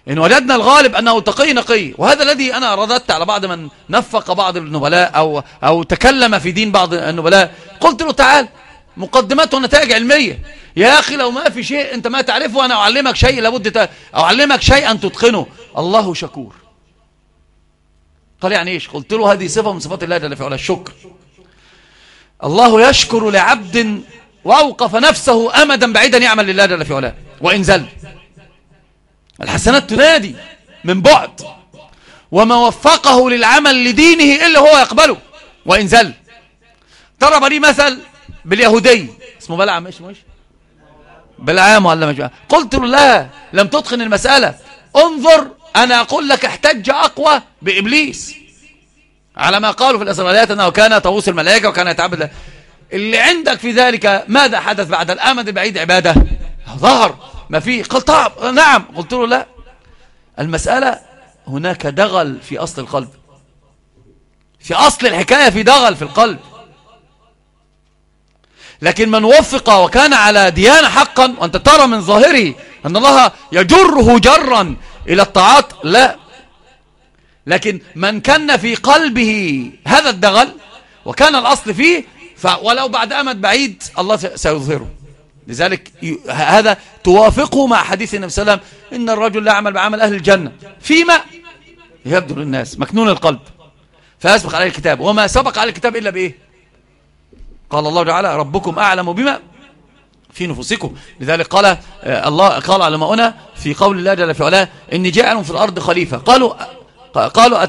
إن وجدنا الغالب أنه تقي نقي. وهذا الذي أنا رددت على بعض من نفق بعض النبلاء أو, أو تكلم في دين بعض النبلاء. قلت له تعال مقدمات ونتائج علمية. يا أخي لو ما في شيء أنت ما تعرفه أنا أعلمك شيء لابد أعلمك شيئا تتقنه. الله شكور. قال يعني إيش؟ قلت له هذه صفة من صفات الله جل في الشكر الله يشكر لعبد وأوقف نفسه أمدا بعيدا يعمل لله جل في علاه. وإن الحسنات تنادي من بعد. وما وفقه للعمل لدينه إلا هو يقبله وإن زل ضرب لي مثل باليهودي. اسمه بلعم إيش مش؟ بلعام ولا مش قلت له لا لم تتقن المسألة. انظر أنا أقول لك احتج أقوى بإبليس. على ما قالوا في الإسرائيليات أنه كان طاووس الملائكة وكان يتعبد. اللي عندك في ذلك ماذا حدث بعد الأمد البعيد عبادة؟ ظهر. ما في قال طب نعم. قلت له لا. المسألة هناك دغل في أصل القلب. في أصل الحكاية في دغل في القلب. لكن من وفق وكان على ديانة حقا وأنت ترى من ظاهره أن الله يجره جرا إلى الطاعات لا. لكن من كان في قلبه هذا الدغل وكان الأصل فيه ولو بعد أمد بعيد الله سيظهره. لذلك هذا توافقه مع حديث النبي صلى الله عليه وسلم إن الرجل لا يعمل بعمل أهل الجنة. فيما يبدو للناس مكنون القلب. فيسبق عليه الكتاب. وما سبق عليه الكتاب إلا بإيه؟ قال الله تعالى ربكم أعلم بما في نفوسكم. لذلك قال آه، الله قال علماؤنا في قول الله جل في علاه إني جاعل في الأرض خليفة. قالوا قالوا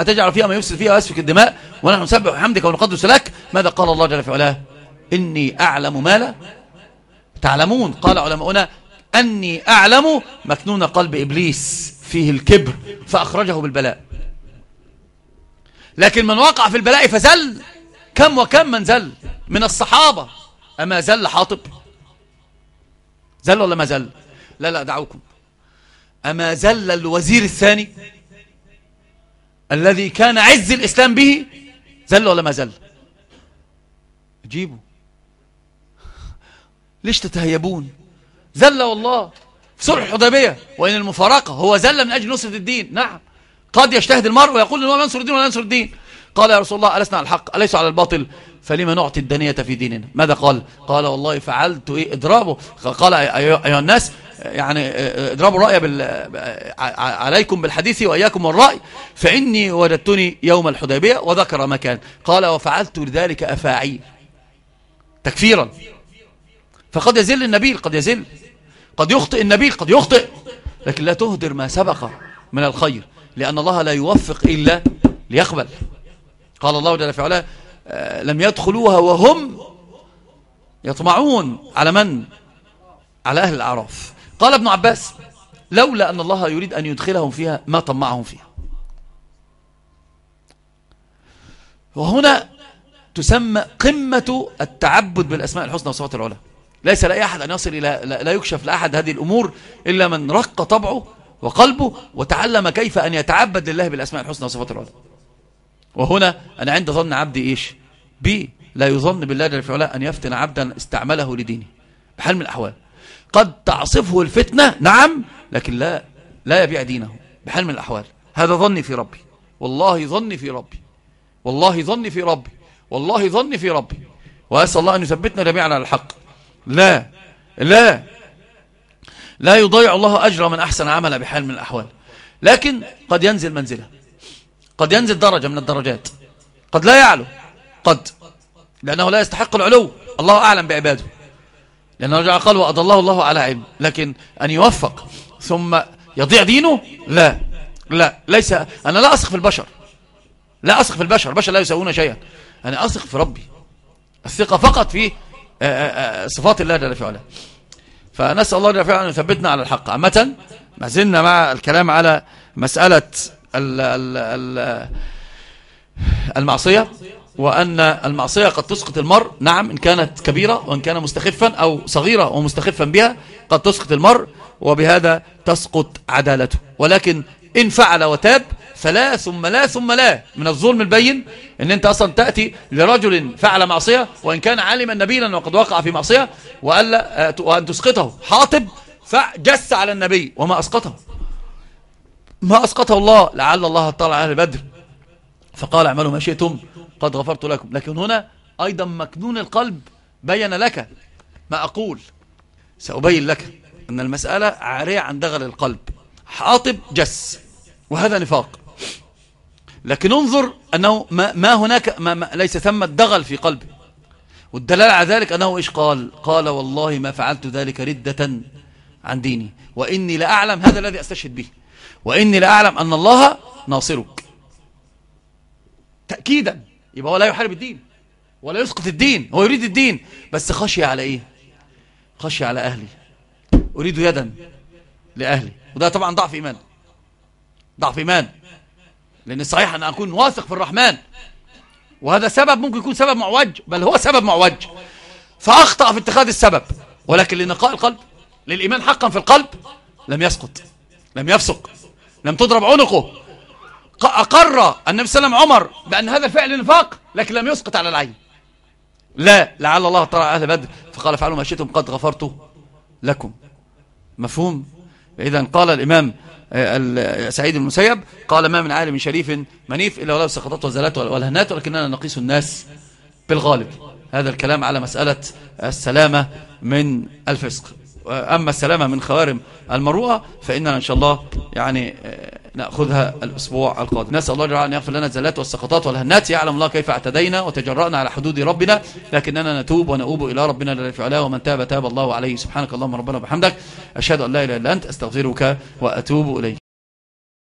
أتجعل فيها ما يفسد فيها ويسفك الدماء؟ ونحن نسبح بحمدك ونقدس لك. ماذا قال الله جل في علاه إني أعلم ما لا تعلمون. قال علماؤنا أني أعلم مكنون قلب إبليس فيه الكبر فأخرجه بالبلاء. لكن من وقع في البلاء فزل. كم وكم من زل. من الصحابة. أما زل حاطب. زل ولا ما زل؟ لا لا دعوكم. أما زل الوزير الثاني الذي كان عز الإسلام به زل ولا ما زل؟ جيبوا ليش تتهيبون؟ زل والله. صلح الحديبيه وإن المفارقة هو زل من أجل نصرة الدين. نعم. قد يجتهد المرء ويقول إنه ينصر الدين ولا ينصر الدين. قال يا رسول الله ألسنا على الحق؟ أليس على الباطل؟ فلما نعطي الدنية في ديننا؟ ماذا قال؟ قال والله فعلت إيه؟ إضرابه. قال أيها الناس يعني اضربوا الرأي بال... عليكم بالحديث وإياكم والرأي. فإني وجدتني يوم الحديبية وذكر مكان. قال وفعلت لذلك أفاعيل. تكفيرا. فقد يزل النبيل قد يزل. قد يخطئ النبيل قد يخطئ. لكن لا تهدر ما سبق من الخير لأن الله لا يوفق إلا ليقبل. قال الله جل في علاه آه، لم يدخلوها وهم يطمعون على من؟ على أهل الأعراف. قال ابن عباس لولا أن الله يريد أن يدخلهم فيها ما طمعهم فيها. وهنا تسمى قمة التعبد بالأسماء الحسنى والصفات العلى. ليس لأي أحد أن يصل إلى لا يكشف لأحد هذه الأمور إلا من رق طبعه وقلبه وتعلم كيف أن يتعبد لله بالأسماء الحسنى والصفات العلى. وهنا أنا عند ظن عبدي إيش؟ بي لا يظن بالله جل وعلا أن يفتن عبدا استعمله لدينه بحال من الأحوال. قد تعصفه الفتنة نعم لكن لا لا يبيع دينه بحال من الأحوال. هذا ظني في ربي. والله ظني في ربي. والله ظني في ربي. والله ظني في ربي. وأسأل الله أن يثبتنا جميعا على الحق. لا. لا. لا يضيع الله أجر من أحسن عمل بحال من الأحوال. لكن قد ينزل منزلة. قد ينزل درجة من الدرجات. قد لا يعلو. قد. لأنه لا يستحق العلو. الله أعلم بعباده. لأنه رجع قال وأضله الله على علم. لكن أن يوفق ثم يضيع دينه؟ لا. لا. ليس. أنا لا أثق في البشر. لا أثق في البشر. البشر لا يسوون شيئا. أنا أثق في ربي. الثقة فقط في صفات الله جل في علاه فنسأل الله جل في علاه أن يثبتنا على الحق. عامة ما زلنا مع الكلام على مسألة المعصية وأن المعصية قد تسقط المرء. نعم إن كانت كبيرة وإن كان مستخفا أو صغيرة ومستخفا بها قد تسقط المرء وبهذا تسقط عدالته. ولكن إن فعل وتاب فلا ثم لا ثم لا. من الظلم البين إن أنت أصلا تأتي لرجل فعل معصية وإن كان عالما نبيلا وقد وقع في معصية وألا وأن تسقطه. حاطب فجس على النبي وما أسقطه. ما أسقطه الله لعل الله اطلع أهل بدر. فقال اعملوا ما شئتم قد غفرت لكم. لكن هنا أيضا مكنون القلب بين لك. ما أقول سأبين لك أن المسألة عارية عن دغل القلب. حاطب جس. وهذا نفاق. لكن انظر أنه ما, ما هناك ما ما ليس ثم الدغل في قلبه والدلالة على ذلك أنه إيش قال؟ قال والله ما فعلت ذلك ردة عن ديني. وإني لأعلم هذا الذي أستشهد به. وإني لأعلم أن الله ناصرك. تأكيدا. يبقى هو لا يحارب الدين. ولا يسقط الدين. هو يريد الدين. بس خشي على إيه؟ خشي على أهلي. أريد يدا لأهلي. وده طبعا ضعف إيمان. ضعف إيمان. لأن صحيح أن أكون واثق في الرحمن. وهذا سبب ممكن يكون سبب معوج بل هو سبب معوج. فأخطأ في اتخاذ السبب. ولكن لنقاء القلب للإيمان حقا في القلب لم يسقط لم يفسق لم تضرب عنقه. أقر النبي صلى الله عليه وسلم عمر بأن هذا الفعل نفاق لكن لم يسقط على العين. لا لعل الله ترى أهل بدر. فقال فعلوا ما شئتم قد غفرت لكم. مفهوم؟ إذا قال الإمام سعيد المسيب قال ما من عالم شريف منيف إلا ولو سقطت وزلات والهنات ولكننا نقيس الناس بالغالب. هذا الكلام على مسألة السلامة من الفسق. أما السلامة من خوارم المروءة فإننا إن شاء الله يعني آه، نأخذها الأسبوع القادم. نسأل الله جل أن يغفر لنا الزلات والسقطات والهنات يعلم الله كيف اعتدينا وتجرأنا على حدود ربنا لكننا نتوب ونؤوب إلى ربنا في ومن تاب تاب الله عليه. سبحانك اللهم ربنا وبحمدك أشهد أن لا إله إلا أنت أستغفرك وأتوب إليك.